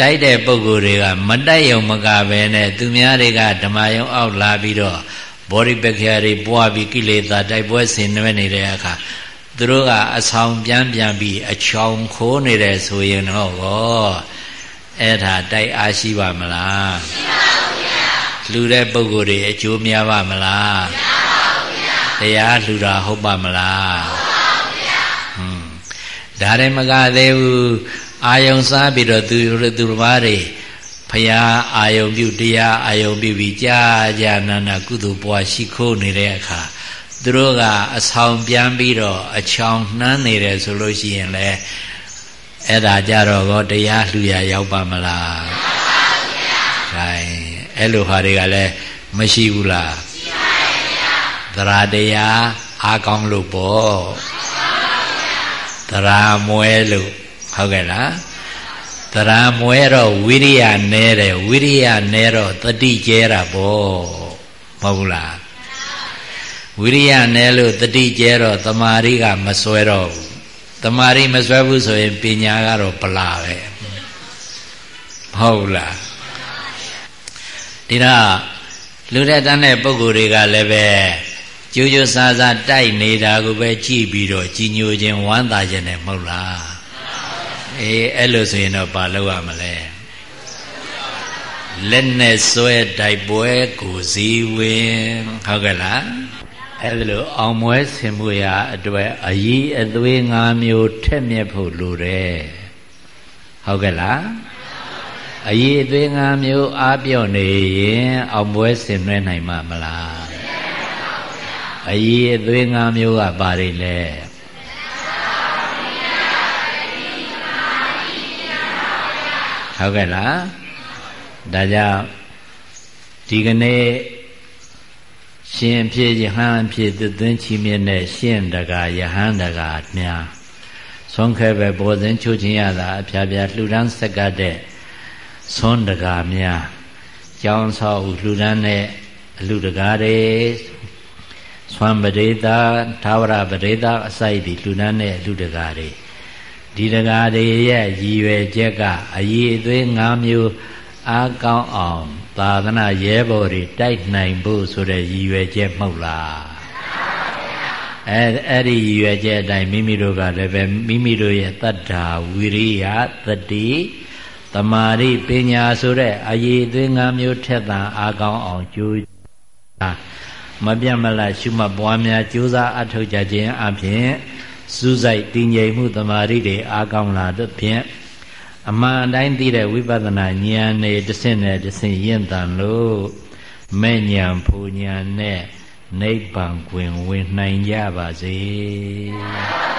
A: တိုက်တဲ့ပုဂ္ဂိုလ်တွေကမတိုက်ရုံမကပဲနဲ့သူများတွေကဓမ္မယုံအောက်လာပြီးတော့ဘောဓိပက္ခရာတွေပွားပြီးကိလေသာတိုက်ပွဲဆင်နွှဲနေတဲ့အခါ သူတို့ကအဆောင်ပြန်ပြန်ပြီးအချောင်ခိုးနေတယ်ဆိုရင်တော့ဟောအဲ့ဒါတိုက်အားရှိပါမလားရှိပါဘူးဗျာလှူတဲ့ပုံကိုယ်တွေအကျိုးများပါမလားများပါဘူးဗျာတရားလှူတာဟုတ်ပါမလားဟုတ်ပါဘူးဗျာဟွန်းဒါလည်းမကသေးဘူးအာယုံစားပြီးတော့သူသူတစ်ပါးတွေဖရာအာယုံပြုတရားအာယုံပြုပြီးကြာကြာနာနာကုသိုလ်ပွားရှိခိုးနေတဲ့အခါ သူတို့ကအဆောင်ပြန်ပြီးတော့အချောင်နှမ်းနေတယ်ဆိုလို့ရှိရင်လည်းအဲ့ဒါကြတော့ကောတရားလှူရရောက်ပါမလားမှန်ပါဗျာ gain အဲ့လိုဟာတွေကလည်းမရှိဘူးလားရှိပါဗျာသရတရားအားကောင်းလို့ပေါ့သရာမွဲလို့ဟုတ်ကဲ့လားသရာမွဲတော့ဝိရိယနဲတယ်ဝိရိယနဲတော့တတိကျဲတာပေါ့မဟုတ်ဘူးလား ဝိရိယနဲလို့တတိကျဲတော့တမာရီကမစွဲတော့ဘူးတမာရီမစွဲဘူးဆိုရင်ပညာကတော့ပလာပဲဟုတ်လားဒီတော့လူတဲ့တန်းတဲ့ပုံကိုယ်တွေကလည်းပဲကြိုးကြိုးစားစားတိုက်နေတာကိုပဲကြည့်ပြီးတော့ကြီးညိုခြင်းဝမ်းသာခြင်းနဲ့မဟုတ်လားအေးအဲ့လိုဆိုရင်တော့ဘာလုပ်ရမလဲလက်နဲ့ဆွဲတိုက်ပွဲကိုစည်းဝင်ဟုတ်ကဲ့လား အဲ့လိုအောင်မွဲဆင်မှုရာအတွက်အည်အသွေး၅မျိုးထက်မြက်ဖို့လိုတယ်ဟုတ်ကဲ့လားအည်အသွေး၅မျိုးအားပြော့နေရင်အောင်မွဲဆင်နွှဲနိုင်မှာမလားအည်အသွေး၅မျိုးကဘာတွေလဲဟုတ်ကဲ့လားဒါကြောင့်ဒီကနေ့ ရှင်ဖြစ်ယဟန်ဖြစ်သသွင်းချီမြင့်တဲ့ရှင်တကာယဟန်တကာများဆုံးခဲပဲပေါ်စဉ်ချိုးခြင်းရတာအဖျားဖျားလှူဒန်းဆက်ကတဲ့သွန်းတကာများကျောင်းဆောက်လှူဒန်းတဲ့အလူတကာတွေသွမ်းပရိသသာဝရပရိသအစိုက်ဒီလှူဒန်းတဲ့အလူတကာတွေဒီတကာတွေရဲ့ရည်ရွယ်ချက်ကအည်အသွေး၅မျိုးအားကောင်းအောင် သာသနာရဲဘော်တွေတိုက်နိုင်ဖို့ဆိုတဲ့ရည်ရွယ်ချက်မဟုတ်လားအဲအဲ့ဒီရည်ရွယ်ချက်အတိုင်းမိမိတို့ကလည်းပဲမိမိတို့ရဲ့တတ္ထာဝိရိယတတိတမာရိပညာဆိုတဲ့အရေးအသွေး၅မျိုးထက်သန်အားကောင်းအောင်ကြိုးမပြတ်မလတ်ရှုမှတ်ပွားများကြိုးစားအထောက်ကြခြင်းအပြင်စူးစိုက်တည်ငြိမ်မှုတမာရိတွေအားကောင်းလာတဲ့ဖြင့် အမှန်တိုင်းသိတဲ့ဝိပဿနာဉာဏ်နဲ့တဆင့်နဲ့တဆင့်ရင့်တန်လို့မဲ့ဉာဏ်ဖူဉာဏ်နဲ့နိဗ္ဗာန်တွင်ဝင်နိုင်ကြပါစေ။